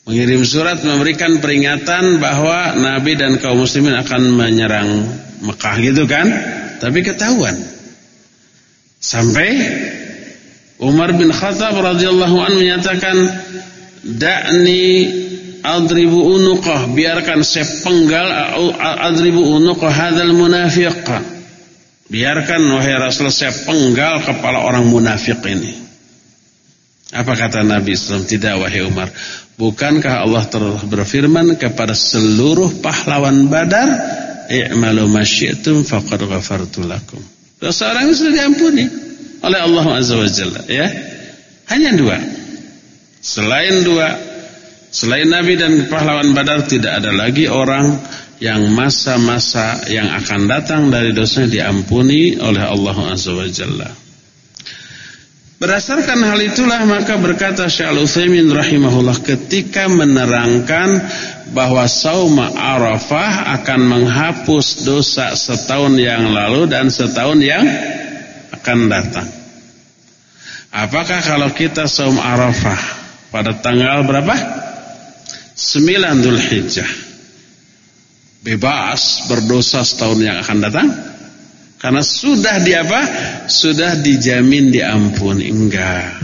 [SPEAKER 1] Mengirim surat memberikan peringatan bahwa Nabi dan kaum muslimin akan menyerang Mekah gitu kan? Tapi ketahuan. Sampai Umar bin Khattab radhiyallahu anhu menyatakan, "Da'ni adribu unuqah, biarkan saya penggal adribu unuqah hadzal munafiq." Biarkan wahai Rasul saya penggal kepala orang munafik ini. Apa kata Nabi SAW? Tidak wahai Umar. Bukankah Allah telah berfirman kepada seluruh pahlawan Badar, "I'malu ma syi'tum faqad ghafartu lakum." Dosa orang sudah diampuni oleh Allah Azza wa Jalla, ya. Hanya dua. Selain dua, selain Nabi dan pahlawan Badar tidak ada lagi orang yang masa-masa yang akan datang dari dosanya diampuni oleh Allah Azza wa Jalla. Berdasarkan hal itulah maka berkata Al-Utsaimin rahimahullah ketika menerangkan bahwa saum Arafah akan menghapus dosa setahun yang lalu dan setahun yang akan datang. Apakah kalau kita saum Arafah pada tanggal berapa? 9 Dzulhijjah bebas berdosa setahun yang akan datang? Karena sudah di apa? Sudah dijamin diampuni. Enggak.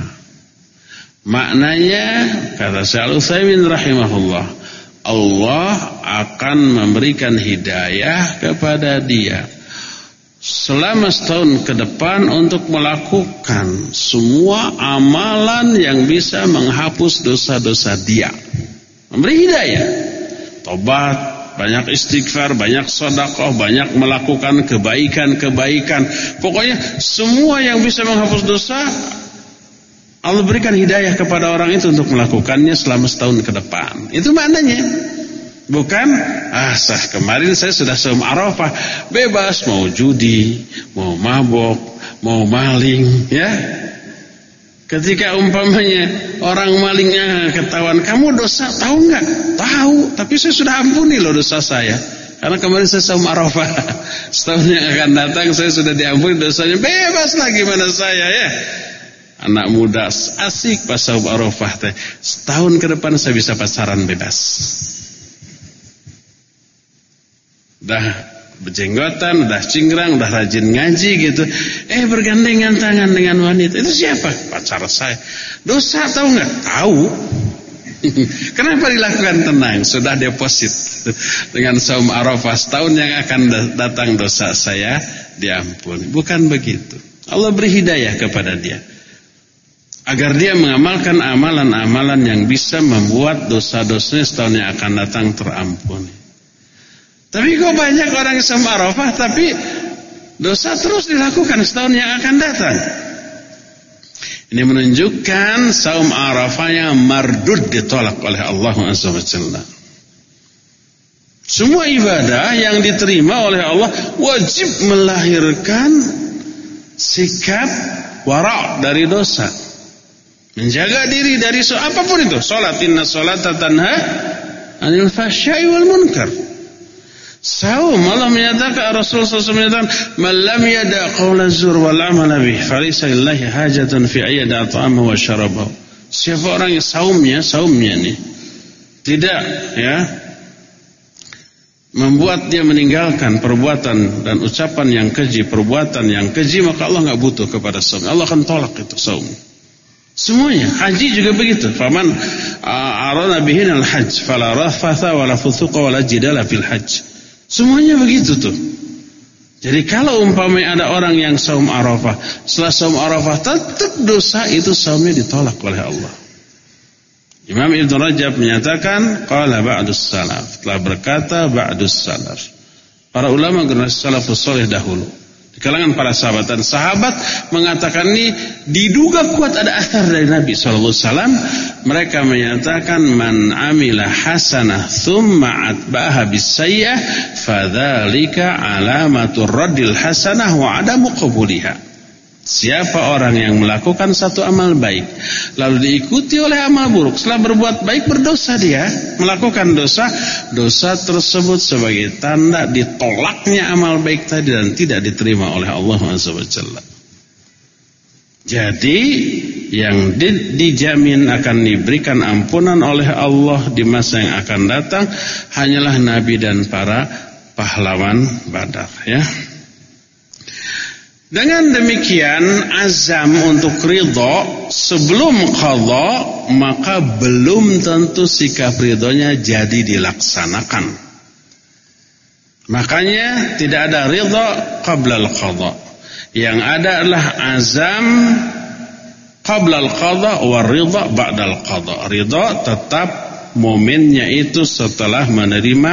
[SPEAKER 1] Maknanya kata Syekh Utsaimin rahimahullah, Allah akan memberikan hidayah kepada dia selama setahun ke depan untuk melakukan semua amalan yang bisa menghapus dosa-dosa dia. Memberi hidayah. Tobat, banyak istighfar, banyak sodakoh, banyak melakukan kebaikan-kebaikan. Pokoknya semua yang bisa menghapus dosa, Allah berikan hidayah kepada orang itu untuk melakukannya selama setahun ke depan. Itu maknanya. Bukan, ah sah kemarin saya sudah saum arafah, bebas mau judi, mau mabok, mau maling, ya Ketika umpamanya orang malingnya ketahuan, kamu dosa tahu nggak? Tahu, tapi saya sudah ampuni loh dosa saya. Karena kemarin saya saum Arafah. Setahun yang akan datang saya sudah diampuni dosanya. Bebas lah gimana saya ya. Anak muda asik pas saum Arafah. Setahun ke depan saya bisa pacaran bebas. Dah berjenggotan, udah cingkrang, udah rajin ngaji gitu. Eh bergandengan tangan dengan wanita. Itu siapa? Pacar saya. Dosa tahu nggak? Tahu. Kenapa dilakukan tenang? Sudah deposit dengan saum arafah setahun yang akan datang dosa saya diampuni. Bukan begitu. Allah beri hidayah kepada dia. Agar dia mengamalkan amalan-amalan yang bisa membuat dosa-dosanya setahun yang akan datang terampuni. Tapi kok banyak orang yang Arafah tapi dosa terus dilakukan setahun yang akan datang. Ini menunjukkan saum Arafah yang mardud ditolak oleh Allah Subhanahu Semua ibadah yang diterima oleh Allah wajib melahirkan sikap wara' dari dosa. Menjaga diri dari so apa pun itu. Salat inna salata tanha anil fahsya'i wal munkar. Saum Allah menyatakan Rasulullah SAW menyatakan man lam yada qawla zur wal amala bih falaysa lillahi hajatun fi ayyada ta'amahu wa syarabahu. Siapa orang yang saumnya, saumnya nih tidak ya membuat dia meninggalkan perbuatan dan ucapan yang keji, perbuatan yang keji maka Allah enggak butuh kepada saum. Allah akan tolak itu saum. Semuanya, haji juga begitu. Faman arana bihin al-hajj fala rafatha wala fusuqa wala jidala fil hajj. Semuanya begitu tuh. Jadi kalau umpamanya ada orang yang saum Arafah, setelah saum Arafah tetap dosa itu saumnya ditolak oleh Allah. Imam Ibn Rajab menyatakan qala ba'dus salaf, telah berkata ba'dus salaf. Para ulama generasi salafus saleh dahulu kalangan para sahabat. Dan sahabat mengatakan ini diduga kuat ada asar dari Nabi sallallahu alaihi wasallam. Mereka menyatakan man amila hasanah thumma atba'aha bisayyah fadzalika alamatur raddil hasanah wa adamu qabuliha Siapa orang yang melakukan satu amal baik lalu diikuti oleh amal buruk, setelah berbuat baik berdosa dia, melakukan dosa, dosa tersebut sebagai tanda ditolaknya amal baik tadi dan tidak diterima oleh Allah Subhanahu Jadi yang di, dijamin akan diberikan ampunan oleh Allah di masa yang akan datang hanyalah nabi dan para pahlawan Badar ya. Dengan demikian azam untuk ridho sebelum qadha maka belum tentu sikap ridhonya jadi dilaksanakan. Makanya tidak ada ridho qabla al-qadha. Yang ada adalah azam qabla al-qadha wa ridha ba'da al-qadha. Ridho tetap momennya itu setelah menerima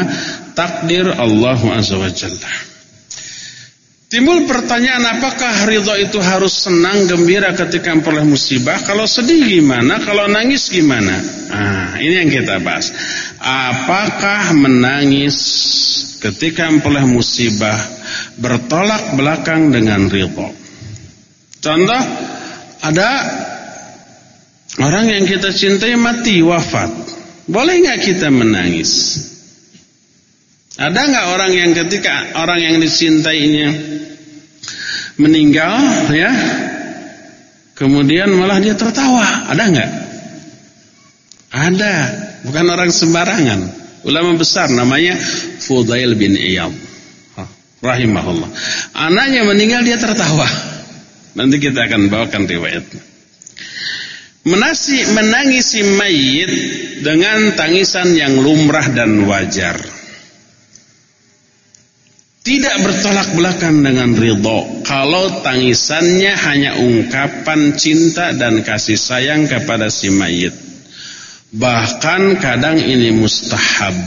[SPEAKER 1] takdir Allah Azza wa. Timbul pertanyaan apakah ridho itu harus senang gembira ketika memperoleh musibah? Kalau sedih gimana? Kalau nangis gimana? Nah, ini yang kita bahas. Apakah menangis ketika memperoleh musibah bertolak belakang dengan ridho? Contoh, ada orang yang kita cintai mati wafat. Boleh nggak kita menangis? Ada nggak orang yang ketika orang yang dicintainya meninggal ya kemudian malah dia tertawa ada nggak? Ada, bukan orang sembarangan. Ulama besar namanya Fudail bin Iyad rahimahullah. Anaknya meninggal dia tertawa. Nanti kita akan bawakan riwayat. Menasi menangisi mayit dengan tangisan yang lumrah dan wajar tidak bertolak belakang dengan ridho. Kalau tangisannya hanya ungkapan cinta dan kasih sayang kepada si mayit. Bahkan kadang ini mustahab.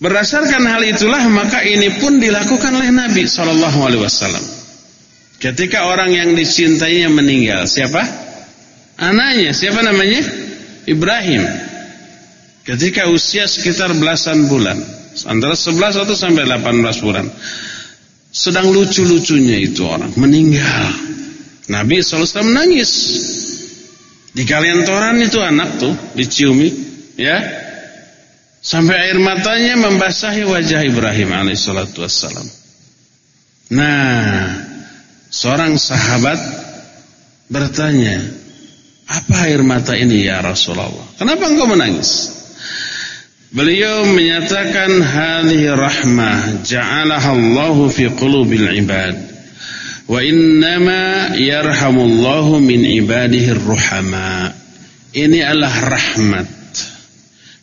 [SPEAKER 1] Berdasarkan hal itulah maka ini pun dilakukan oleh Nabi Wasallam. Ketika orang yang dicintainya meninggal siapa? Anaknya. Siapa namanya? Ibrahim. Ketika usia sekitar belasan bulan Antara 11 atau sampai 18 bulan. Sedang lucu-lucunya itu orang meninggal. Nabi SAW menangis. Di kalian toran itu anak tuh diciumi, ya. Sampai air matanya membasahi wajah Ibrahim alaihissalatu. Nah, seorang sahabat bertanya, apa air mata ini ya Rasulullah? Kenapa engkau menangis? Beliau menyatakan hadhihi rahmah ja'alaha Allahu fi qulubil ibad. Wa innama yarhamullahu min ibadihi ruhama. Ini adalah rahmat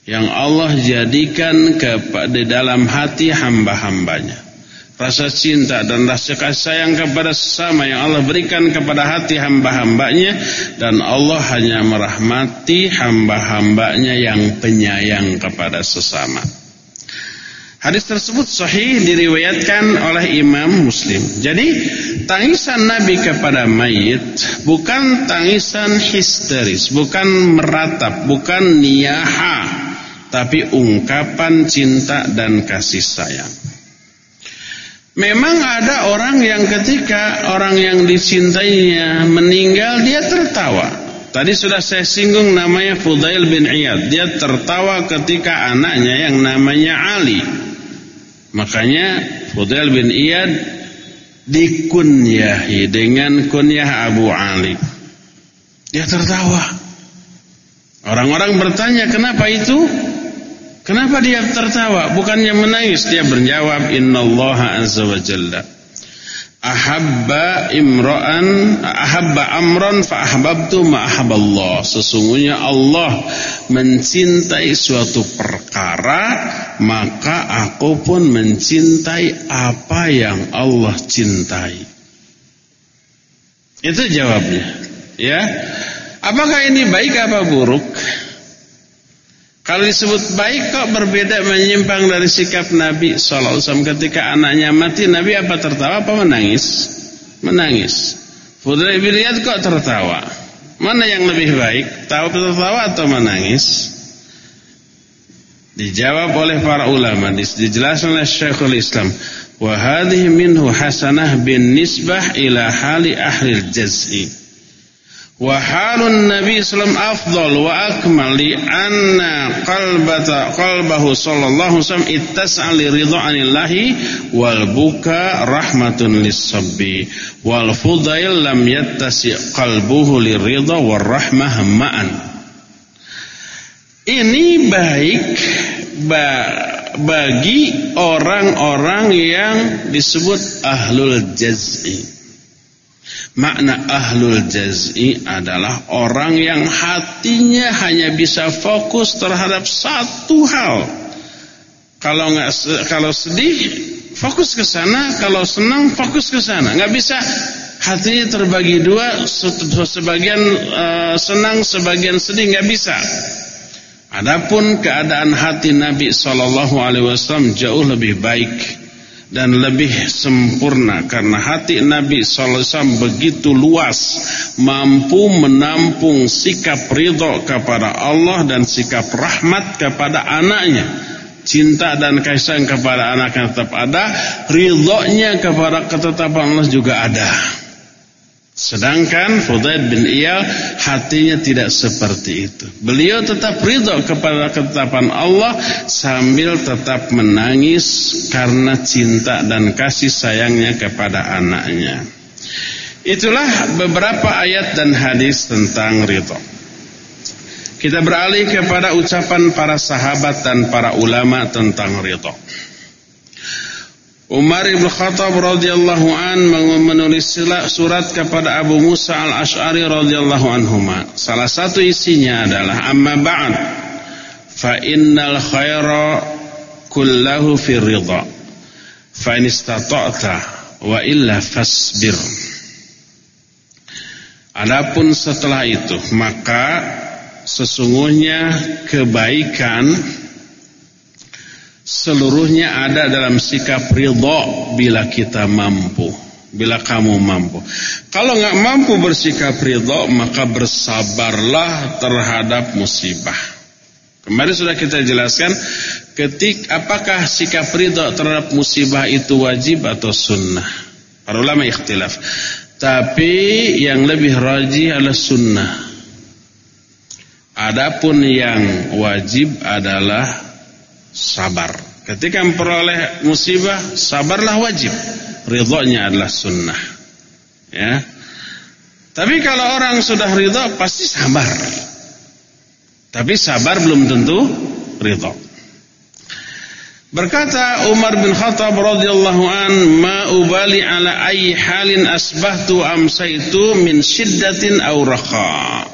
[SPEAKER 1] yang Allah jadikan kepada dalam hati hamba-hambanya rasa cinta dan rasa kasih sayang kepada sesama yang Allah berikan kepada hati hamba-hambanya dan Allah hanya merahmati hamba-hambanya yang penyayang kepada sesama. Hadis tersebut sahih diriwayatkan oleh Imam Muslim. Jadi tangisan Nabi kepada mayit bukan tangisan histeris, bukan meratap, bukan niyaha, tapi ungkapan cinta dan kasih sayang. Memang ada orang yang ketika orang yang dicintainya meninggal dia tertawa. Tadi sudah saya singgung namanya Fudail bin Iyad. Dia tertawa ketika anaknya yang namanya Ali. Makanya Fudail bin Iyad dikunyahi dengan kunyah Abu Ali. Dia tertawa. Orang-orang bertanya kenapa itu? Kenapa dia tertawa? Bukannya menangis. Dia berjawab, Innallaha azza wa jalla. Ahabba imra'an ahabba amran fa ahbabtu ma. Sesungguhnya Allah mencintai suatu perkara, maka aku pun mencintai apa yang Allah cintai. Itu jawabnya. Ya. Apakah ini baik apa buruk? Kalau disebut baik kok berbeda menyimpang dari sikap Nabi SAW ketika anaknya mati Nabi apa tertawa apa menangis? Menangis. Fudra bin kok tertawa? Mana yang lebih baik? Tahu tertawa atau menangis? Dijawab oleh para ulama, dijelaskan oleh Syekhul Islam. Wa minhu hasanah bin nisbah ila hali ahli jaz'i. Wa halun Nabi sallam afdal wa akmal li anna qalbata qalbahu sallallahu sallam ittas'a li ridha'anillahi wal buka rahmatun lis-sabbi wal fudail lam yattasi qalbuhu li ridha war rahmah ma'an. Ini baik ba bagi orang-orang yang disebut ahlul jaz'i. Makna ahlul jaz'i adalah orang yang hatinya hanya bisa fokus terhadap satu hal. Kalau nggak kalau sedih fokus ke sana, kalau senang fokus ke sana. Nggak bisa hatinya terbagi dua, sebagian uh, senang, sebagian sedih nggak bisa. Adapun keadaan hati Nabi Shallallahu Alaihi Wasallam jauh lebih baik dan lebih sempurna karena hati Nabi SAW begitu luas mampu menampung sikap ridho kepada Allah dan sikap rahmat kepada anaknya. Cinta dan kasih kepada anaknya tetap ada ridhonya kepada ketetapan Allah juga ada Sedangkan Fudaid bin Iyal hatinya tidak seperti itu. Beliau tetap ridho kepada ketetapan Allah sambil tetap menangis karena cinta dan kasih sayangnya kepada anaknya. Itulah beberapa ayat dan hadis tentang ridho. Kita beralih kepada ucapan para sahabat dan para ulama tentang ridho. Umar ibn Khattab radhiyallahu an menulis surat kepada Abu Musa al-Ash'ari radhiyallahu anhuma. Salah satu isinya adalah amma ba'd fa innal khaira kullahu fi ridha. Fa in istata'ta wa illa fasbir. Adapun setelah itu maka sesungguhnya kebaikan seluruhnya ada dalam sikap ridho bila kita mampu bila kamu mampu. Kalau nggak mampu bersikap ridho maka bersabarlah terhadap musibah. Kemarin sudah kita jelaskan ketik apakah sikap ridho terhadap musibah itu wajib atau sunnah? Para ulama ikhtilaf. Tapi yang lebih rajih adalah sunnah. Adapun yang wajib adalah sabar. Ketika memperoleh musibah, sabarlah wajib. Ridhonya adalah sunnah. Ya. Tapi kalau orang sudah ridho, pasti sabar. Tapi sabar belum tentu ridho. Berkata Umar bin Khattab radhiyallahu an, "Ma ubali ala ayyi halin asbahtu amsaitu min syiddatin aw raha."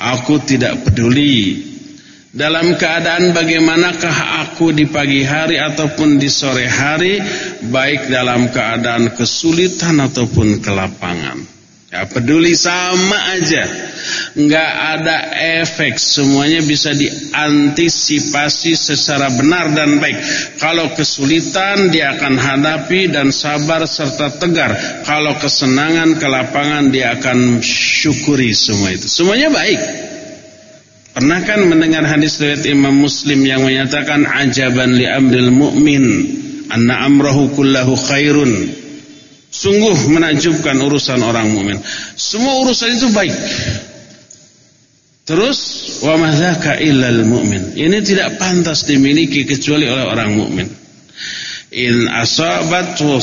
[SPEAKER 1] Aku tidak peduli dalam keadaan bagaimanakah aku di pagi hari ataupun di sore hari Baik dalam keadaan kesulitan ataupun kelapangan. Ya peduli sama aja. Nggak ada efek. Semuanya bisa diantisipasi secara benar dan baik. Kalau kesulitan dia akan hadapi dan sabar serta tegar. Kalau kesenangan, kelapangan dia akan syukuri semua itu. Semuanya baik Pernah kan mendengar hadis riwayat Imam Muslim yang menyatakan ajaban li amril mu'min anna amrahu kullahu khairun. Sungguh menakjubkan urusan orang mukmin. Semua urusan itu baik. Terus wa madzaka illal mu'min. Ini tidak pantas dimiliki kecuali oleh orang mukmin. In asabatu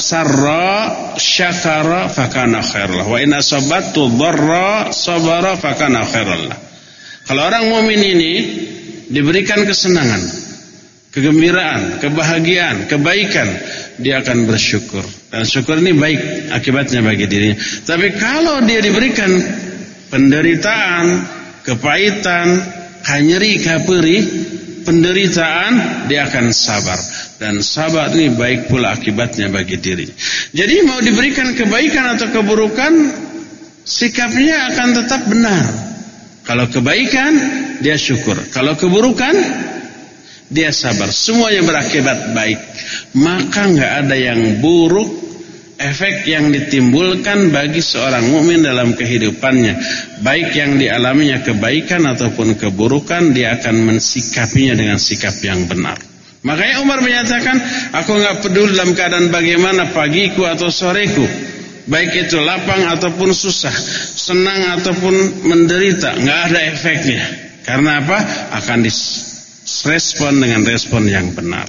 [SPEAKER 1] sarra syakara fakana khairlah wa in asabatu dharra sabara fakana khairallah. Kalau orang mukmin ini diberikan kesenangan, kegembiraan, kebahagiaan, kebaikan, dia akan bersyukur. Dan syukur ini baik akibatnya bagi dirinya. Tapi kalau dia diberikan penderitaan, kepahitan, kanyeri, kaperi, penderitaan, dia akan sabar. Dan sabar ini baik pula akibatnya bagi diri. Jadi mau diberikan kebaikan atau keburukan, sikapnya akan tetap benar. Kalau kebaikan dia syukur, kalau keburukan dia sabar. Semuanya berakibat baik. Maka nggak ada yang buruk efek yang ditimbulkan bagi seorang mukmin dalam kehidupannya baik yang dialaminya kebaikan ataupun keburukan dia akan mensikapinya dengan sikap yang benar makanya Umar menyatakan aku nggak peduli dalam keadaan bagaimana pagiku atau soreku baik itu lapang ataupun susah, senang ataupun menderita, nggak ada efeknya. Karena apa? Akan direspon dengan respon yang benar.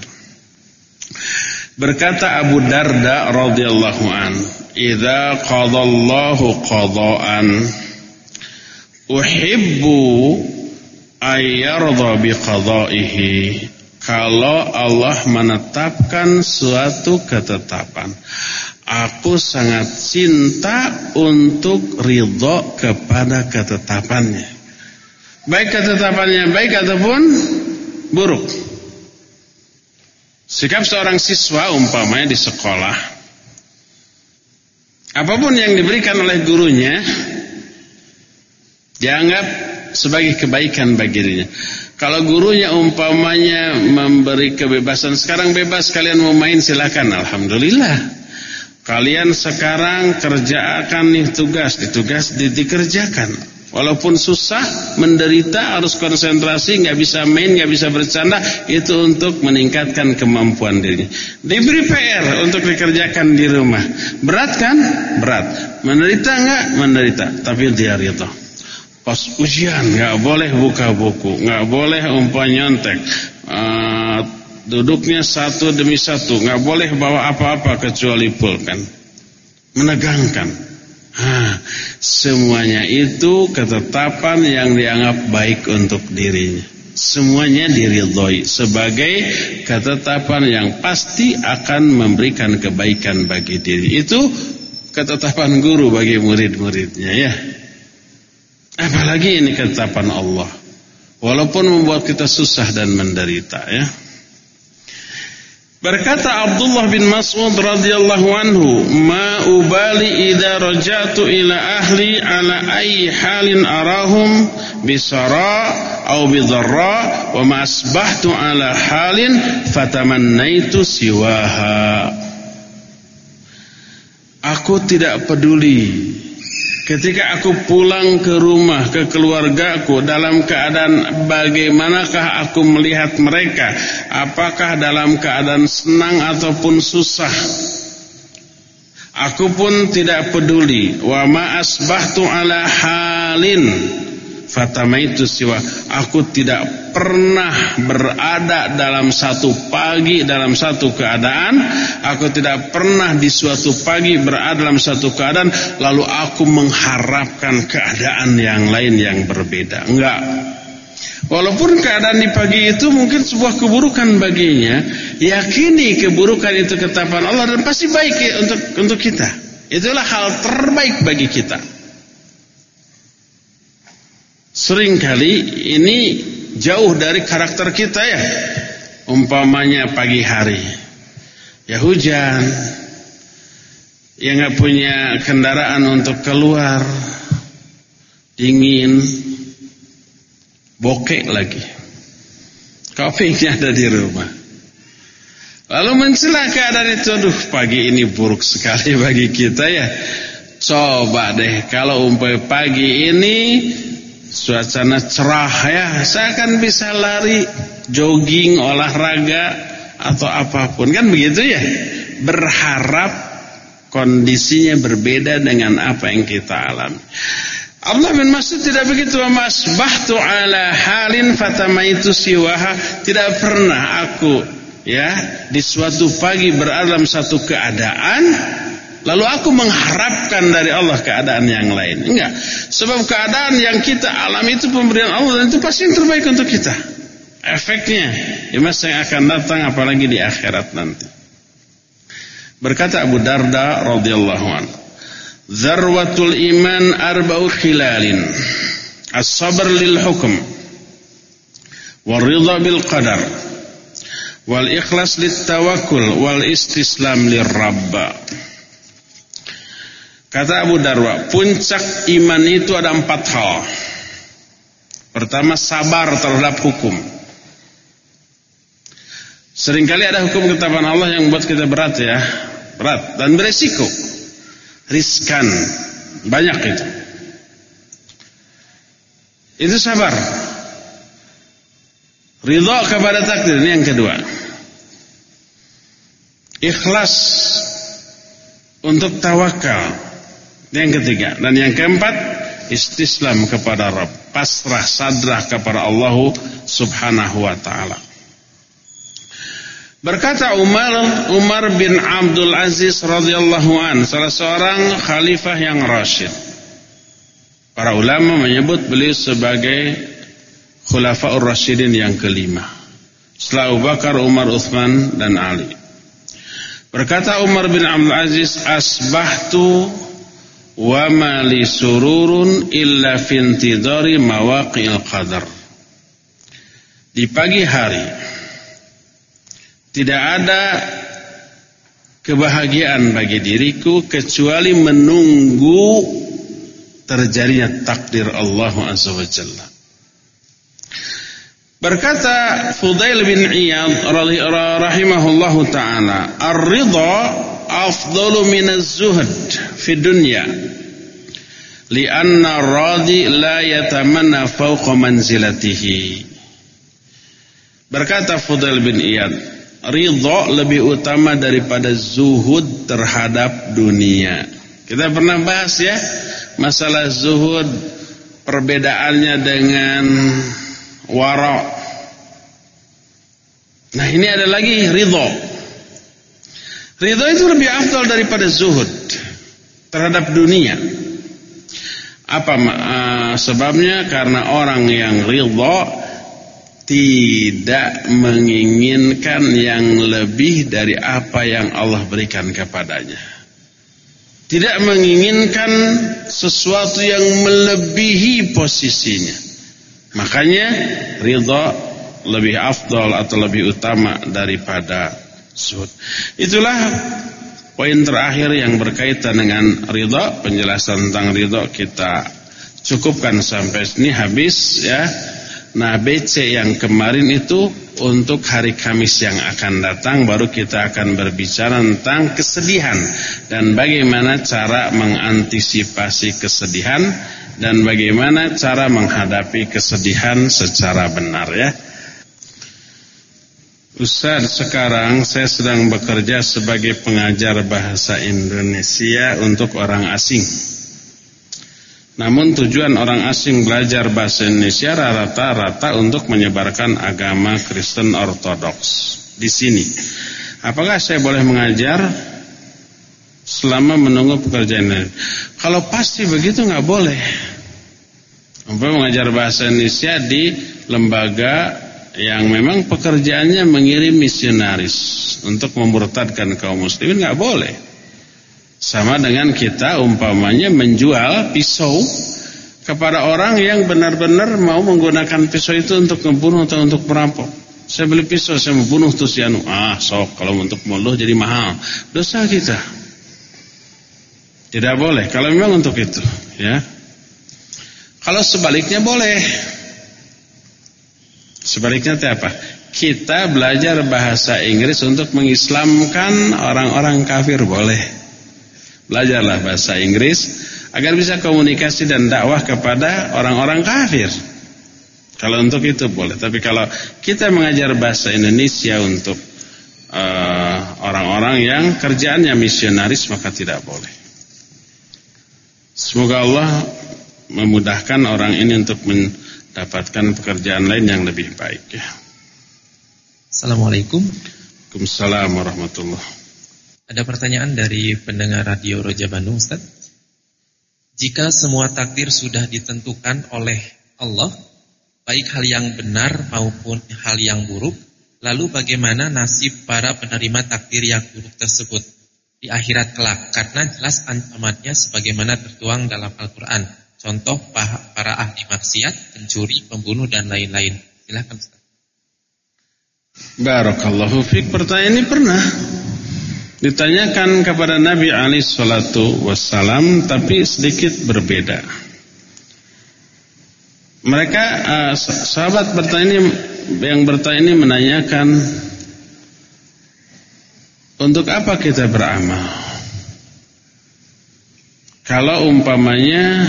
[SPEAKER 1] Berkata Abu Darda radhiyallahu an, "Idza qadallahu qada'an uhibbu ay yarda bi qada'ihi kalau Allah menetapkan suatu ketetapan. Aku sangat cinta untuk ridho kepada ketetapannya. Baik ketetapannya baik ataupun buruk. Sikap seorang siswa umpamanya di sekolah. Apa pun yang diberikan oleh gurunya dianggap sebagai kebaikan bagi dirinya. Kalau gurunya umpamanya memberi kebebasan, sekarang bebas kalian mau main silakan. Alhamdulillah. Kalian sekarang kerjakan nih tugas, ditugas di, dikerjakan. Walaupun susah, menderita, harus konsentrasi, nggak bisa main, nggak bisa bercanda, itu untuk meningkatkan kemampuan diri. Diberi PR untuk dikerjakan di rumah. Berat kan? Berat. Menderita nggak? Menderita. Tapi dia rito pas ujian nggak boleh buka buku, nggak boleh umpan nyontek, uh, duduknya satu demi satu, nggak boleh bawa apa-apa kecuali pulpen, menegangkan. Ha, semuanya itu ketetapan yang dianggap baik untuk dirinya. Semuanya diridhoi sebagai ketetapan yang pasti akan memberikan kebaikan bagi diri. Itu ketetapan guru bagi murid-muridnya ya. Apalagi ini ketetapan Allah. Walaupun membuat kita susah dan menderita ya. Berkata Abdullah bin Mas'ud radhiyallahu anhu, "Ma ubali idza raja'tu ila ahli ala ayyi halin arahum bisara aw bidarra wa ma asbahtu ala halin fatamannaitu siwaha." Aku tidak peduli Ketika aku pulang ke rumah, ke keluargaku dalam keadaan bagaimanakah aku melihat mereka? Apakah dalam keadaan senang ataupun susah? Aku pun tidak peduli. Wa ma asbahtu ala halin Fatamaitu siwa. Aku tidak pernah berada dalam satu pagi Dalam satu keadaan. Aku tidak pernah di suatu pagi berada dalam satu keadaan Lalu aku mengharapkan keadaan yang lain yang berbeda. Enggak. Walaupun keadaan di pagi itu mungkin sebuah keburukan baginya Yakini keburukan itu ketapan Allah Dan pasti baik untuk untuk kita. Itulah hal terbaik bagi kita Seringkali ini jauh dari karakter kita ya. Umpamanya pagi hari. Ya hujan. Ya nggak punya kendaraan untuk keluar. Dingin. Bokek lagi. Kopinya ada di rumah. Lalu mencela keadaan itu, aduh pagi ini buruk sekali bagi kita ya. Coba deh kalau umpamanya pagi ini suasana cerah ya. Saya akan bisa lari jogging olahraga atau apa pun. Kan begitu ya? Berharap kondisinya berbeda dengan apa yang kita alami. Allah bin Mas'ud tidak begitu bahtu ala halin fatamaitu siwaha. Tidak pernah aku ya di suatu pagi berada dalam satu keadaan Lalu aku mengharapkan dari Allah keadaan yang lain. Enggak. Sebab keadaan yang kita alami itu pemberian Allah dan itu pasti yang terbaik untuk kita. Efeknya di masa yang akan datang apalagi di akhirat nanti. Berkata Abu Darda radhiyallahu anhu, "Zarwatul iman arba'u khilalin. As-sabr lil hukm, wal ridha bil qadar, wal ikhlas lit tawakkul, wal istislam lir rabb." Kata Abu Darwa, puncak iman itu ada empat hal. Pertama, sabar terhadap hukum. Seringkali ada hukum ketetapan Allah yang membuat kita berat ya. Berat dan beresiko. Riskan. Banyak itu. Itu sabar. Ridho kepada takdir. Ini yang kedua. Ikhlas untuk tawakal. Yang ketiga dan yang keempat istislam kepada Rabb, pasrah sadrah kepada Allah Subhanahu wa taala. Berkata Umar Umar bin Abdul Aziz radhiyallahu an, salah seorang khalifah yang rasyid. Para ulama menyebut beliau sebagai Khulafaur Rasyidin yang kelima. Setelah Abu Bakar, Umar, Uthman dan Ali. Berkata Umar bin Abdul Aziz, "Asbahtu wa ma li sururun illa fi intidari mawaqi'il qadar." Di pagi hari tidak ada kebahagiaan bagi diriku kecuali menunggu terjadinya takdir Allah Azza wa Jalla. Berkata Fudail bin Iyad rahimahullahu taala, "Ar-ridha afdalu min az-zuhd fi dunya." Lianna radi la yatamanna fawqa manzilatihi. Berkata Fudail bin Iyad, ridha lebih utama daripada zuhud terhadap dunia. Kita pernah bahas ya masalah zuhud perbedaannya dengan wara. Nah ini ada lagi ridho. Ridho itu lebih afdal daripada zuhud terhadap dunia. Apa uh, sebabnya? Karena orang yang ridho tidak menginginkan yang lebih dari apa yang Allah berikan kepadanya. Tidak menginginkan sesuatu yang melebihi posisinya. Makanya ridha lebih afdol atau lebih utama daripada zuhud. Itulah poin terakhir yang berkaitan dengan ridha, penjelasan tentang ridha kita cukupkan sampai sini habis ya. Nah BC yang kemarin itu untuk hari Kamis yang akan datang baru kita akan berbicara tentang kesedihan dan bagaimana cara mengantisipasi kesedihan dan bagaimana cara menghadapi kesedihan secara benar ya. Ustaz, sekarang saya sedang bekerja sebagai pengajar bahasa Indonesia untuk orang asing. Namun tujuan orang asing belajar bahasa Indonesia rata-rata untuk menyebarkan agama Kristen Ortodoks di sini. Apakah saya boleh mengajar selama menunggu pekerjaan Kalau pasti begitu nggak boleh. Umpama mengajar bahasa Indonesia di lembaga yang memang pekerjaannya mengirim misionaris untuk memurtadkan kaum muslimin nggak boleh. Sama dengan kita umpamanya menjual pisau kepada orang yang benar-benar mau menggunakan pisau itu untuk membunuh atau untuk merampok. Saya beli pisau, saya mau bunuh tuh si anu. Ah, sok kalau untuk muluh jadi mahal. Dosa kita. Tidak boleh kalau memang untuk itu, ya. Kalau sebaliknya boleh. Sebaliknya apa? Kita belajar bahasa Inggris untuk mengislamkan orang-orang kafir boleh. Belajarlah bahasa Inggris agar bisa komunikasi dan dakwah kepada orang-orang kafir. Kalau untuk itu boleh. Tapi kalau kita mengajar bahasa Indonesia untuk eh, orang-orang uh, yang kerjaannya misionaris maka tidak boleh. Semoga Allah memudahkan orang ini untuk mendapatkan pekerjaan lain yang lebih baik ya.
[SPEAKER 2] Assalamualaikum.
[SPEAKER 1] Waalaikumsalam warahmatullah.
[SPEAKER 2] Ada pertanyaan dari pendengar radio Roja Bandung Ustaz. Jika semua takdir sudah ditentukan oleh Allah, baik hal yang benar maupun hal yang buruk, lalu bagaimana nasib para penerima takdir yang buruk tersebut? di akhirat kelak karena jelas ancamannya sebagaimana tertuang dalam Al-Qur'an. Contoh para ahli maksiat, pencuri, pembunuh dan lain-lain. Silakan.
[SPEAKER 1] Barakallahu fiik. Pertanyaan ini pernah ditanyakan kepada Nabi Ali salatu wassalam tapi sedikit berbeda. Mereka uh, sahabat bertanya ini yang bertanya ini menanyakan untuk apa kita beramal? Kalau umpamanya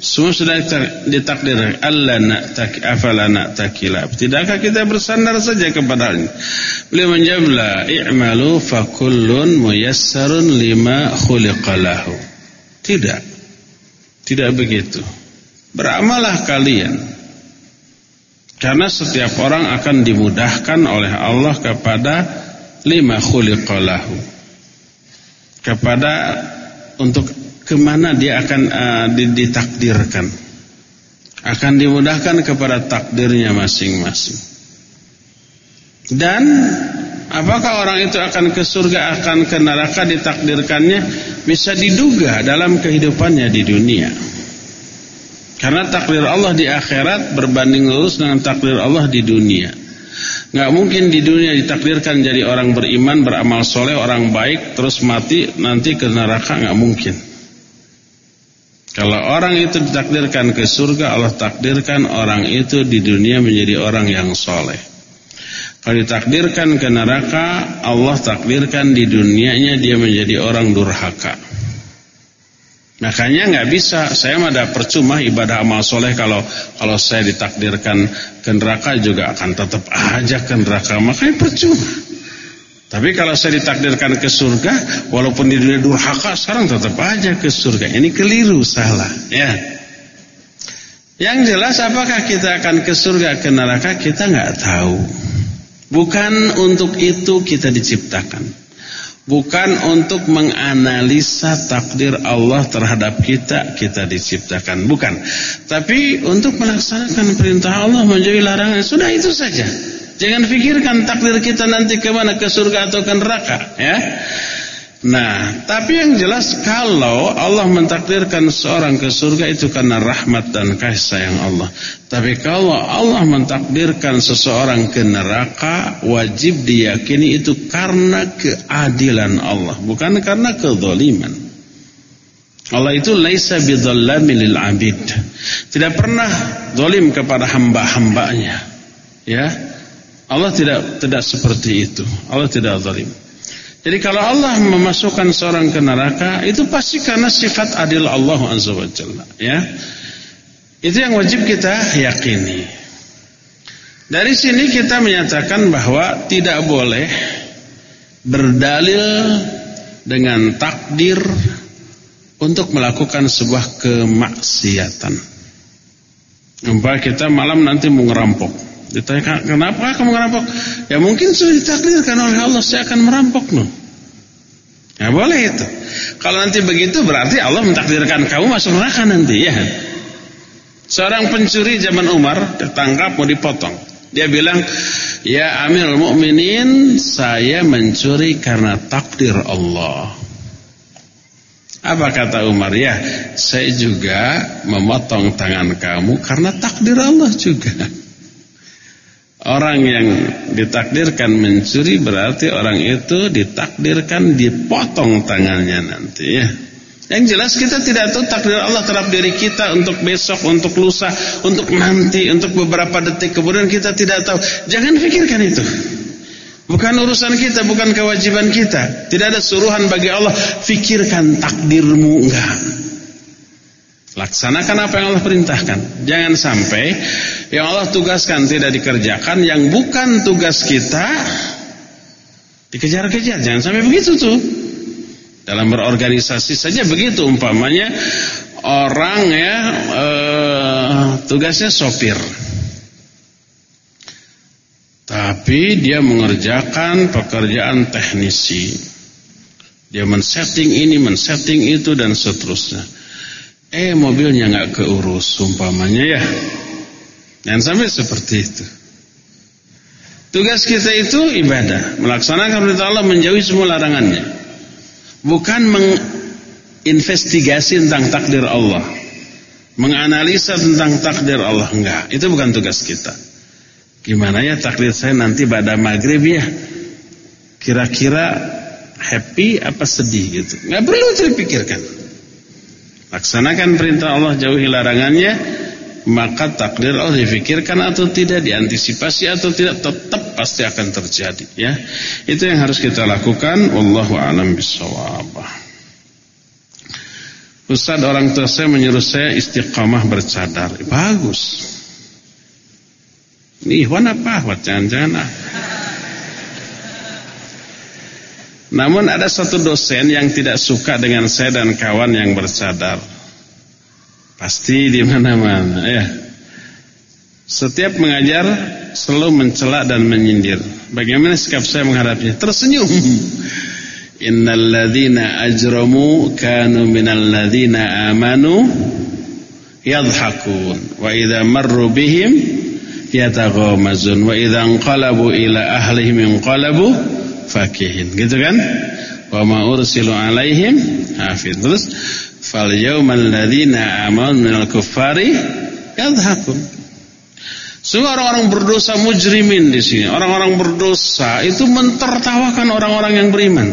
[SPEAKER 1] semua sudah ditakdir Allah nak tak afala nak takila. Tidakkah kita bersandar saja kepada ini? Beliau menjawab la i'malu fa kullun muyassarun lima khuliqalahu. Tidak. Tidak begitu. Beramallah kalian. Karena setiap orang akan dimudahkan oleh Allah kepada lima khuliqalahu kepada untuk ke mana dia akan uh, ditakdirkan akan dimudahkan kepada takdirnya masing-masing Dan apakah orang itu akan ke surga, akan ke neraka ditakdirkannya bisa diduga dalam kehidupannya di dunia. Karena takdir Allah di akhirat berbanding lurus dengan takdir Allah di dunia. Nggak mungkin di dunia ditakdirkan jadi orang beriman, beramal soleh, orang baik, terus mati nanti ke neraka nggak mungkin. Kalau orang itu ditakdirkan ke surga, Allah takdirkan orang itu di dunia menjadi orang yang soleh. Kalau ditakdirkan ke neraka, Allah takdirkan di dunianya dia menjadi orang durhaka. Makanya nggak bisa, saya mah ada percuma ibadah amal soleh kalau kalau saya ditakdirkan ke neraka juga akan tetap aja ke neraka. Makanya percuma. Tapi kalau saya ditakdirkan ke surga, walaupun di dunia durhaka, sekarang tetap aja ke surga. Ini keliru, salah. Ya. Yang jelas apakah kita akan ke surga ke neraka kita nggak tahu. Bukan untuk itu kita diciptakan. Bukan untuk menganalisa takdir Allah terhadap kita Kita diciptakan Bukan Tapi untuk melaksanakan perintah Allah Menjauhi larangan Sudah itu saja Jangan pikirkan takdir kita nanti ke mana Ke surga atau ke neraka Ya Nah, tapi yang jelas kalau Allah mentakdirkan seorang ke surga itu karena rahmat dan kasih sayang Allah. Tapi kalau Allah mentakdirkan seseorang ke neraka, wajib diyakini itu karena keadilan Allah, bukan karena kezaliman. Allah itu laisa bidzallamin lil abid. Tidak pernah zalim kepada hamba-hambanya. Ya. Allah tidak tidak seperti itu. Allah tidak zalim. Jadi kalau Allah memasukkan seorang ke neraka itu pasti karena sifat adil Allah Azza wa Jalla, ya. Itu yang wajib kita yakini. Dari sini kita menyatakan bahwa tidak boleh berdalil dengan takdir untuk melakukan sebuah kemaksiatan. Umpah kita malam nanti mau ngerampok. Ditanya kenapa kamu merampok? Ya mungkin sudah ditakdirkan oleh Allah saya akan merampok no. Ya boleh itu. Kalau nanti begitu berarti Allah mentakdirkan kamu masuk neraka nanti ya. Seorang pencuri zaman Umar ditangkap mau dipotong. Dia bilang, "Ya Amirul Mukminin, saya mencuri karena takdir Allah." Apa kata Umar? Ya, saya juga memotong tangan kamu karena takdir Allah juga. Orang yang ditakdirkan mencuri berarti orang itu ditakdirkan dipotong tangannya nanti ya. Yang jelas kita tidak tahu takdir Allah terhadap diri kita untuk besok, untuk lusa, untuk nanti, untuk beberapa detik kemudian kita tidak tahu. Jangan pikirkan itu. Bukan urusan kita, bukan kewajiban kita. Tidak ada suruhan bagi Allah, fikirkan takdirmu enggak. Laksanakan apa yang Allah perintahkan. Jangan sampai yang Allah tugaskan tidak dikerjakan, yang bukan tugas kita dikejar-kejar. Jangan sampai begitu tuh. Dalam berorganisasi saja begitu umpamanya orang ya eh, tugasnya sopir. Tapi dia mengerjakan pekerjaan teknisi. Dia men-setting ini, men-setting itu dan seterusnya. Eh mobilnya nggak keurus umpamanya ya. Dan sampai seperti itu. Tugas kita itu ibadah, melaksanakan perintah Allah menjauhi semua larangannya. Bukan menginvestigasi tentang takdir Allah. Menganalisa tentang takdir Allah enggak, itu bukan tugas kita. Gimana ya takdir saya nanti pada maghrib ya? Kira-kira happy apa sedih gitu. Enggak perlu dipikirkan. Laksanakan perintah Allah jauhi larangannya Maka takdir Allah difikirkan atau tidak Diantisipasi atau tidak Tetap pasti akan terjadi ya. Itu yang harus kita lakukan. Wallahu a'lam bisawab Ustaz orang tua saya menyuruh saya istiqamah bercadar. Bagus. Ini ikhwan apa? Jangan-jangan ah Namun ada satu dosen yang tidak suka dengan saya dan kawan yang bercadar. Pasti di mana-mana ya. Setiap mengajar selalu mencela dan menyindir. Bagaimana sikap saya menghadapinya? Tersenyum. Innal ladzina ajramu kanu minal ladzina amanu yadhakun wa idza marru bihim yataghamazun wa idza qalabu ila ahlihim inqalabu fakihin gitu kan wa ma ursilu alaihim hafiz terus fal yawmal ladzina amanu minal kuffari yadhakun semua orang-orang berdosa mujrimin di sini. Orang-orang berdosa itu mentertawakan orang-orang yang beriman.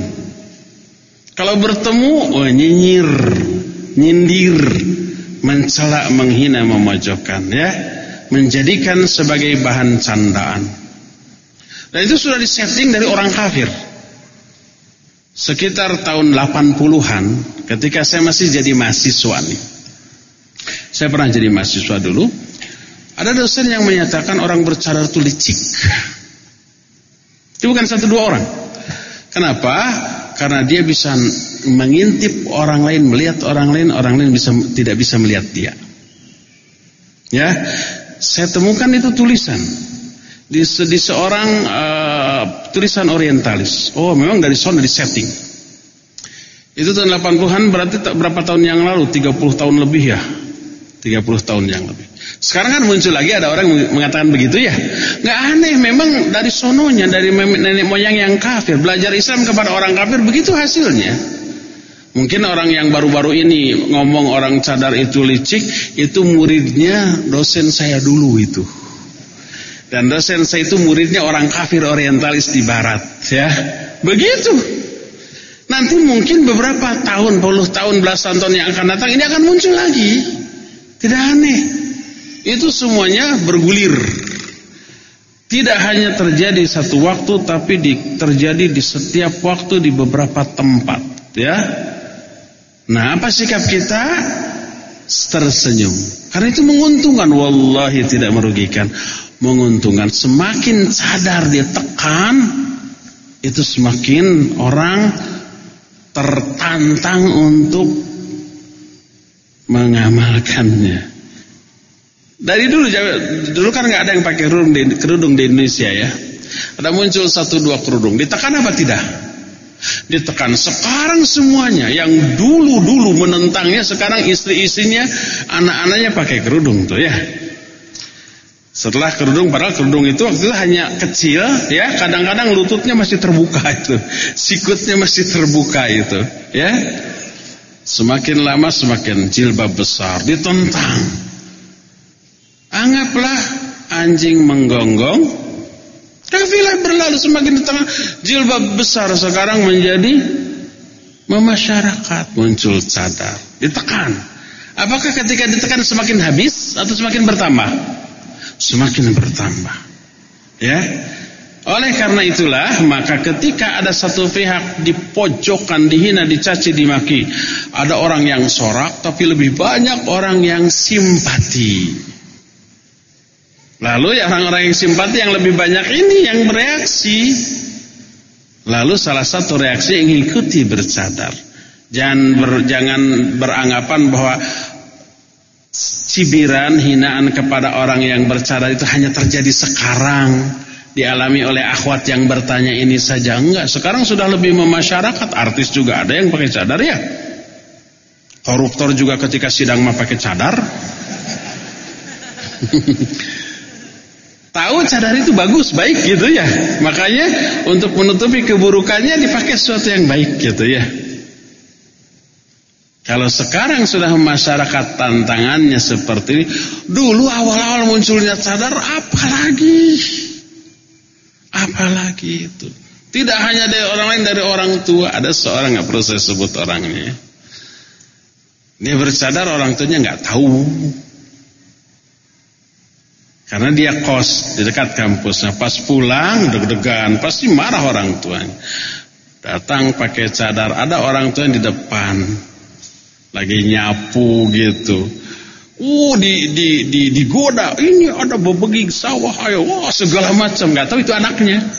[SPEAKER 1] Kalau bertemu oh nyinyir nyindir mencela menghina memojokkan ya. Menjadikan sebagai bahan candaan. Dan itu sudah disetting dari orang kafir sekitar tahun 80-an ketika saya masih jadi mahasiswa nih. Saya pernah jadi mahasiswa dulu. Ada dosen yang menyatakan orang bercadar itu licik. Itu bukan satu dua orang. Kenapa? Karena dia bisa mengintip orang lain, melihat orang lain, orang lain bisa tidak bisa melihat dia. Ya, saya temukan itu tulisan di, di seorang uh, tulisan orientalis. Oh, memang dari sana di setting. Itu tahun 80-an berarti berapa tahun yang lalu? 30 tahun lebih ya. 30 tahun yang lebih. Sekarang kan muncul lagi ada orang mengatakan begitu ya. Nggak aneh, memang dari sononya, dari nenek moyang yang kafir, belajar Islam kepada orang kafir begitu hasilnya. Mungkin orang yang baru-baru ini ngomong orang cadar itu licik, itu muridnya dosen saya dulu itu. Dan dosen saya itu muridnya orang kafir orientalis di barat, ya. Begitu. Nanti mungkin beberapa tahun, puluh tahun, belasan tahun yang akan datang ini akan muncul lagi. Tidak aneh. Itu semuanya bergulir. Tidak hanya terjadi satu waktu tapi di, terjadi di setiap waktu di beberapa tempat, ya. Nah, apa sikap kita? Tersenyum. Karena itu menguntungkan, wallahi tidak merugikan menguntungkan. Semakin sadar dia tekan, itu semakin orang tertantang untuk mengamalkannya. Dari dulu, dulu kan nggak ada yang pakai kerudung di, kerudung di Indonesia ya. Ada muncul satu dua kerudung. Ditekan apa tidak? Ditekan. Sekarang semuanya yang dulu-dulu menentangnya, sekarang istri-istrinya, anak-anaknya pakai kerudung tuh ya. Setelah kerudung, padahal kerudung itu waktu itu hanya kecil, ya kadang-kadang lututnya masih terbuka itu, sikutnya masih terbuka itu, ya. Semakin lama semakin jilbab besar, ditentang. Anggaplah anjing menggonggong, kafilah berlalu semakin di tengah jilbab besar sekarang menjadi memasyarakat muncul cadar, ditekan. Apakah ketika ditekan semakin habis atau semakin bertambah? Semakin bertambah. Ya. Oleh karena itulah maka ketika ada satu pihak dipojokkan, dihina, dicaci, dimaki, ada orang yang sorak tapi lebih banyak orang yang simpati. Lalu ya orang-orang yang simpati yang lebih banyak ini yang bereaksi. Lalu salah satu reaksi yang ikuti bercadar. Jangan ber, jangan beranggapan bahwa cibiran, hinaan kepada orang yang bercadar itu hanya terjadi sekarang. Dialami oleh akhwat yang bertanya ini saja. Enggak sekarang sudah lebih memasyarakat. Artis juga ada yang pakai cadar ya? Koruptor juga ketika sidang mah pakai cadar. Tahu cadar itu bagus baik gitu ya. Makanya untuk menutupi keburukannya dipakai sesuatu yang baik gitu ya kalau sekarang sudah masyarakat tantangannya seperti ini, dulu awal-awal munculnya sadar, apalagi, apalagi itu. Tidak hanya dari orang lain, dari orang tua. Ada seorang nggak perlu saya sebut orangnya. Dia bercadar orang tuanya nggak tahu. Karena dia kos di dekat kampusnya. Pas pulang deg-degan, pasti marah orang tuanya. Datang pakai cadar, ada orang tua di depan lagi nyapu gitu. Uh di di di digoda, ini ada bebegik sawah, ayo, wah segala macam, nggak tahu itu anaknya.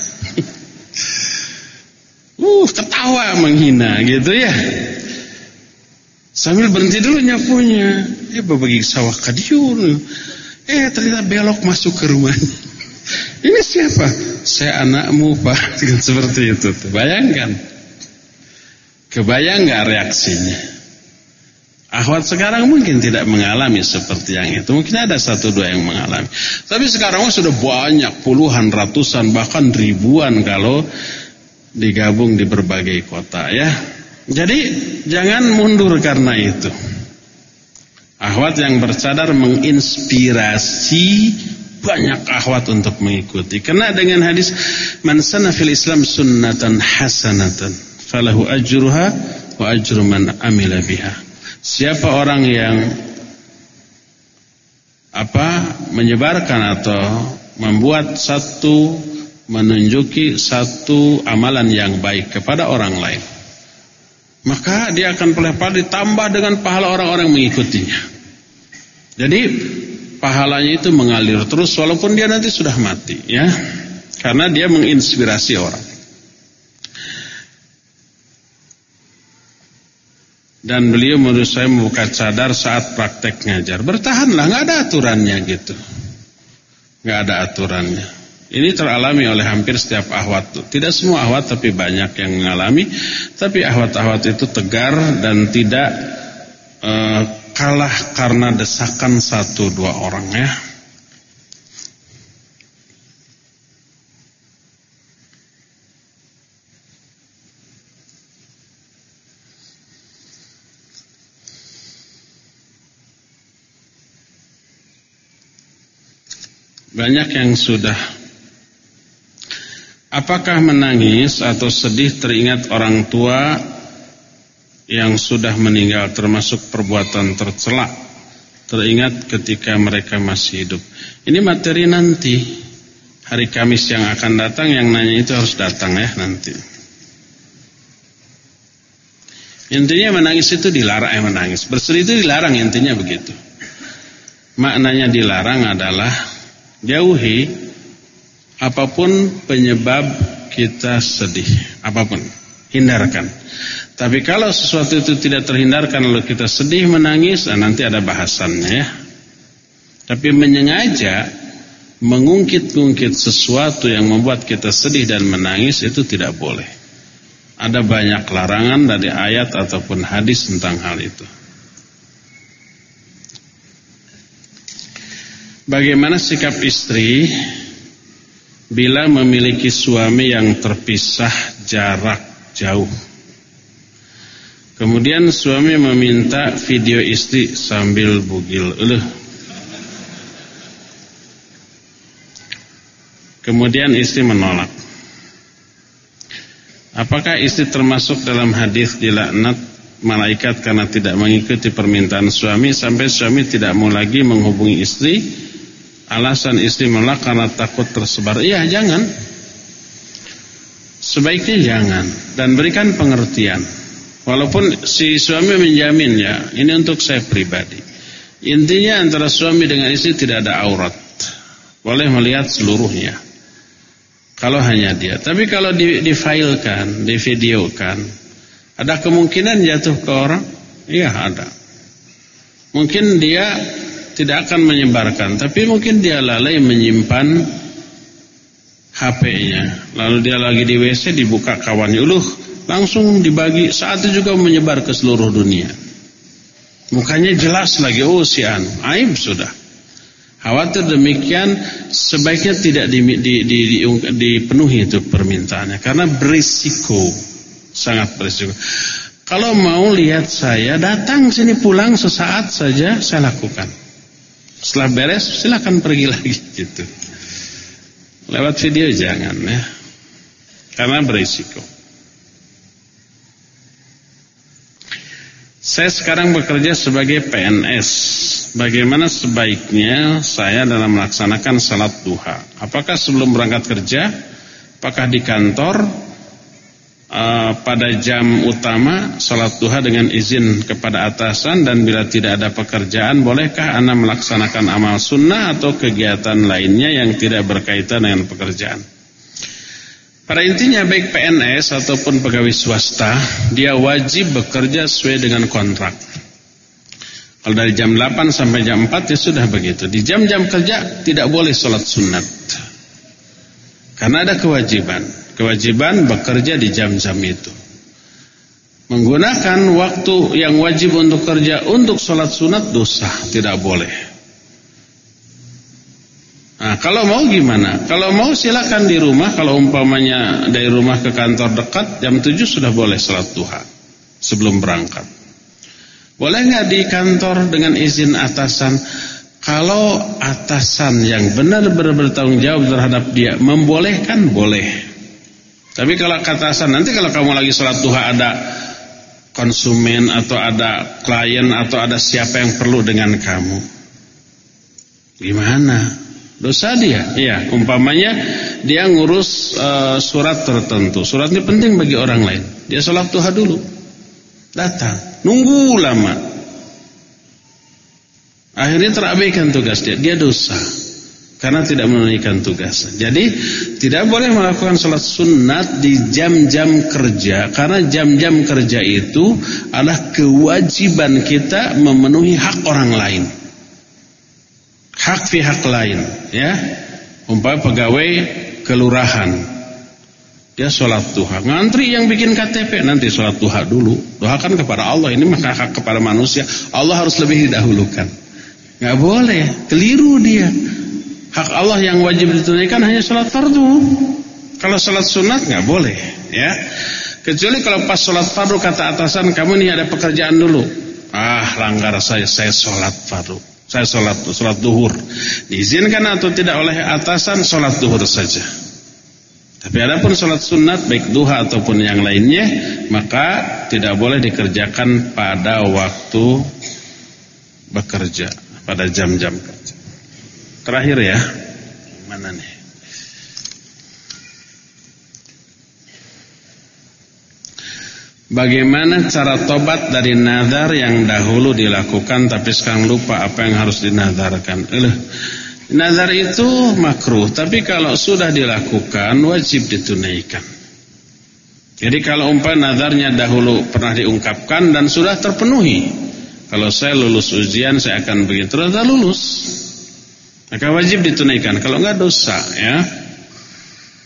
[SPEAKER 1] uh ketawa menghina gitu ya. Sambil berhenti dulu nyapunya, eh bebegik sawah kadiun. Eh ternyata belok masuk ke rumahnya. Ini siapa? Saya anakmu pak, seperti itu. Bayangkan, kebayang nggak reaksinya? Akhwat sekarang mungkin tidak mengalami seperti yang itu. Mungkin ada satu dua yang mengalami. Tapi sekarang sudah banyak puluhan, ratusan, bahkan ribuan kalau digabung di berbagai kota ya. Jadi jangan mundur karena itu. Akhwat yang bercadar menginspirasi banyak akhwat untuk mengikuti. Karena dengan hadis man sana fil Islam sunnatan hasanatan falahu ajruha wa ajru man amila biha. Siapa orang yang apa menyebarkan atau membuat satu menunjuki satu amalan yang baik kepada orang lain maka dia akan pahala ditambah dengan pahala orang-orang mengikutinya. Jadi pahalanya itu mengalir terus walaupun dia nanti sudah mati ya. Karena dia menginspirasi orang Dan beliau menurut saya membuka cadar saat praktek ngajar. Bertahanlah, nggak ada aturannya gitu. nggak ada aturannya. Ini teralami oleh hampir setiap ahwat. Tidak semua ahwat tapi banyak yang mengalami. Tapi ahwat-ahwat itu tegar dan tidak uh, kalah karena desakan satu dua orang ya. Banyak yang sudah Apakah menangis atau sedih teringat orang tua yang sudah meninggal termasuk perbuatan tercela teringat ketika mereka masih hidup. Ini materi nanti hari Kamis yang akan datang yang nanya itu harus datang ya nanti. Intinya menangis itu dilarang eh menangis. Bersedih itu dilarang intinya begitu. Maknanya dilarang adalah Jauhi apa pun penyebab kita sedih, apa pun, hindarkan. Tapi kalau sesuatu itu tidak terhindarkan lalu kita sedih menangis, nah nanti ada bahasannya ya. Tapi menyengaja mengungkit-ungkit sesuatu yang membuat kita sedih dan menangis itu tidak boleh. Ada banyak larangan dari ayat ataupun hadis tentang hal itu. Bagaimana sikap istri bila memiliki suami yang terpisah jarak jauh? Kemudian suami meminta video istri sambil bugil uluh. Kemudian istri menolak. Apakah istri termasuk dalam hadis dilaknat malaikat karena tidak mengikuti permintaan suami sampai suami tidak mau lagi menghubungi istri? Alasan istri menolak karena takut tersebar. Iya, jangan. Sebaiknya jangan dan berikan pengertian. Walaupun si suami menjamin ya, ini untuk saya pribadi. Intinya antara suami dengan istri tidak ada aurat. Boleh melihat seluruhnya. Kalau hanya dia. Tapi kalau di, difailkan, divideokan, ada kemungkinan jatuh ke orang? Iya ada. Mungkin dia tidak akan menyebarkan. Tapi mungkin dia lalai menyimpan HP-nya lalu dia lagi di WC dibuka kawannya uluh langsung dibagi saat itu juga menyebar ke seluruh dunia. Mukanya jelas lagi oh si anu aib sudah. Khawatir demikian sebaiknya tidak di, di, di, di, dipenuhi itu permintaannya. Karena berisiko sangat berisiko. Kalau mau lihat saya datang sini pulang sesaat saja saya lakukan setelah beres silakan pergi lagi gitu. Lewat video jangan ya. Karena berisiko. Saya sekarang bekerja sebagai PNS. Bagaimana sebaiknya saya dalam melaksanakan salat duha? Apakah sebelum berangkat kerja? Apakah di kantor? Uh, pada jam utama salat duha dengan izin kepada atasan dan bila tidak ada pekerjaan bolehkah anda melaksanakan amal sunnah atau kegiatan lainnya yang tidak berkaitan dengan pekerjaan? Pada intinya baik PNS ataupun pegawai swasta dia wajib bekerja sesuai dengan kontrak. Kalau dari jam 8 sampai jam 4 ya sudah begitu. Di jam-jam kerja tidak boleh sholat sunat. Karena ada kewajiban kewajiban bekerja di jam-jam itu. Menggunakan waktu yang wajib untuk kerja untuk sholat sunat dosa, tidak boleh. Nah, kalau mau gimana? Kalau mau silakan di rumah. Kalau umpamanya dari rumah ke kantor dekat, jam 7 sudah boleh sholat duha sebelum berangkat. Boleh nggak di kantor dengan izin atasan? Kalau atasan yang benar-benar bertanggung jawab terhadap dia membolehkan, boleh. Tapi kalau atasan nanti kalau kamu lagi sholat duha ada konsumen atau ada klien atau ada siapa yang perlu dengan kamu. Gimana? Dosa dia. Iya, umpamanya dia ngurus uh, surat tertentu. Surat ini penting bagi orang lain. Dia sholat duha dulu. Datang, nunggu lama. Akhirnya terabaikan tugas dia. Dia dosa karena tidak menunaikan tugas. Jadi tidak boleh melakukan sholat sunat di jam-jam kerja karena jam-jam kerja itu adalah kewajiban kita memenuhi hak orang lain. Hak pihak lain, ya. Umpama pegawai kelurahan, dia sholat duha. Ngantri yang bikin KTP nanti sholat duha dulu. Doakan kepada Allah ini maka hak kepada manusia. Allah harus lebih didahulukan. Gak boleh, keliru dia. Hak Allah yang wajib ditunaikan hanya sholat fardu. Kalau sholat sunat nggak boleh, ya. Kecuali kalau pas sholat fardu kata atasan kamu nih ada pekerjaan dulu. Ah langgar saya, saya sholat fardu. Saya sholat sholat duhur. Diizinkan atau tidak oleh atasan sholat duhur saja. Tapi adapun sholat sunat baik duha ataupun yang lainnya maka tidak boleh dikerjakan pada waktu bekerja pada jam-jam. Terakhir ya. Mana nih? Bagaimana cara tobat dari nazar yang dahulu dilakukan tapi sekarang lupa apa yang harus dinadarkan? Eh, nazar itu makruh, tapi kalau sudah dilakukan wajib ditunaikan. Jadi kalau umpah nazarnya dahulu pernah diungkapkan dan sudah terpenuhi. Kalau saya lulus ujian saya akan begitu, ternyata lulus. Maka wajib ditunaikan. Kalau enggak dosa ya.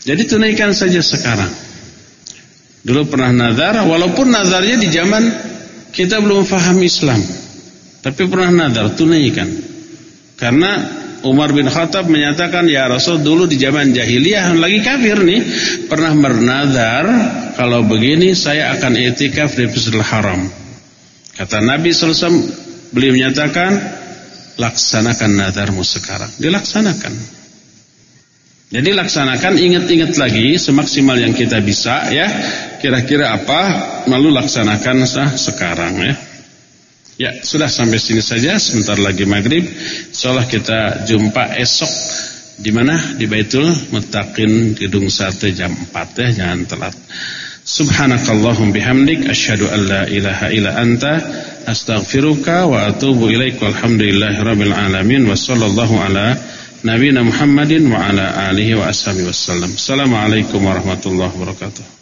[SPEAKER 1] Jadi tunaikan saja sekarang. Dulu pernah nazar, walaupun nazarnya di zaman kita belum faham Islam. Tapi pernah nazar, tunaikan. Karena Umar bin Khattab menyatakan, Ya Rasul dulu di zaman jahiliyah, lagi kafir nih, pernah bernazar, kalau begini saya akan etikaf di Masjidil Haram. Kata Nabi SAW, beliau menyatakan, laksanakan nadarmu sekarang. Dilaksanakan. Jadi laksanakan, ingat-ingat lagi semaksimal yang kita bisa ya. Kira-kira apa, lalu laksanakan sah sekarang ya. Ya, sudah sampai sini saja. Sebentar lagi maghrib. Insyaallah kita jumpa esok di mana? Di Baitul Muttaqin Gedung Sate jam 4 ya, jangan telat. Subhanakallahum bihamdik asyhadu an la ilaha illa anta astaghfiruka wa atubu ilaik walhamdulillahirabbil alamin wa sallallahu ala nabiyina Muhammadin wa ala alihi wa ashabihi wasallam. Assalamualaikum warahmatullahi wabarakatuh.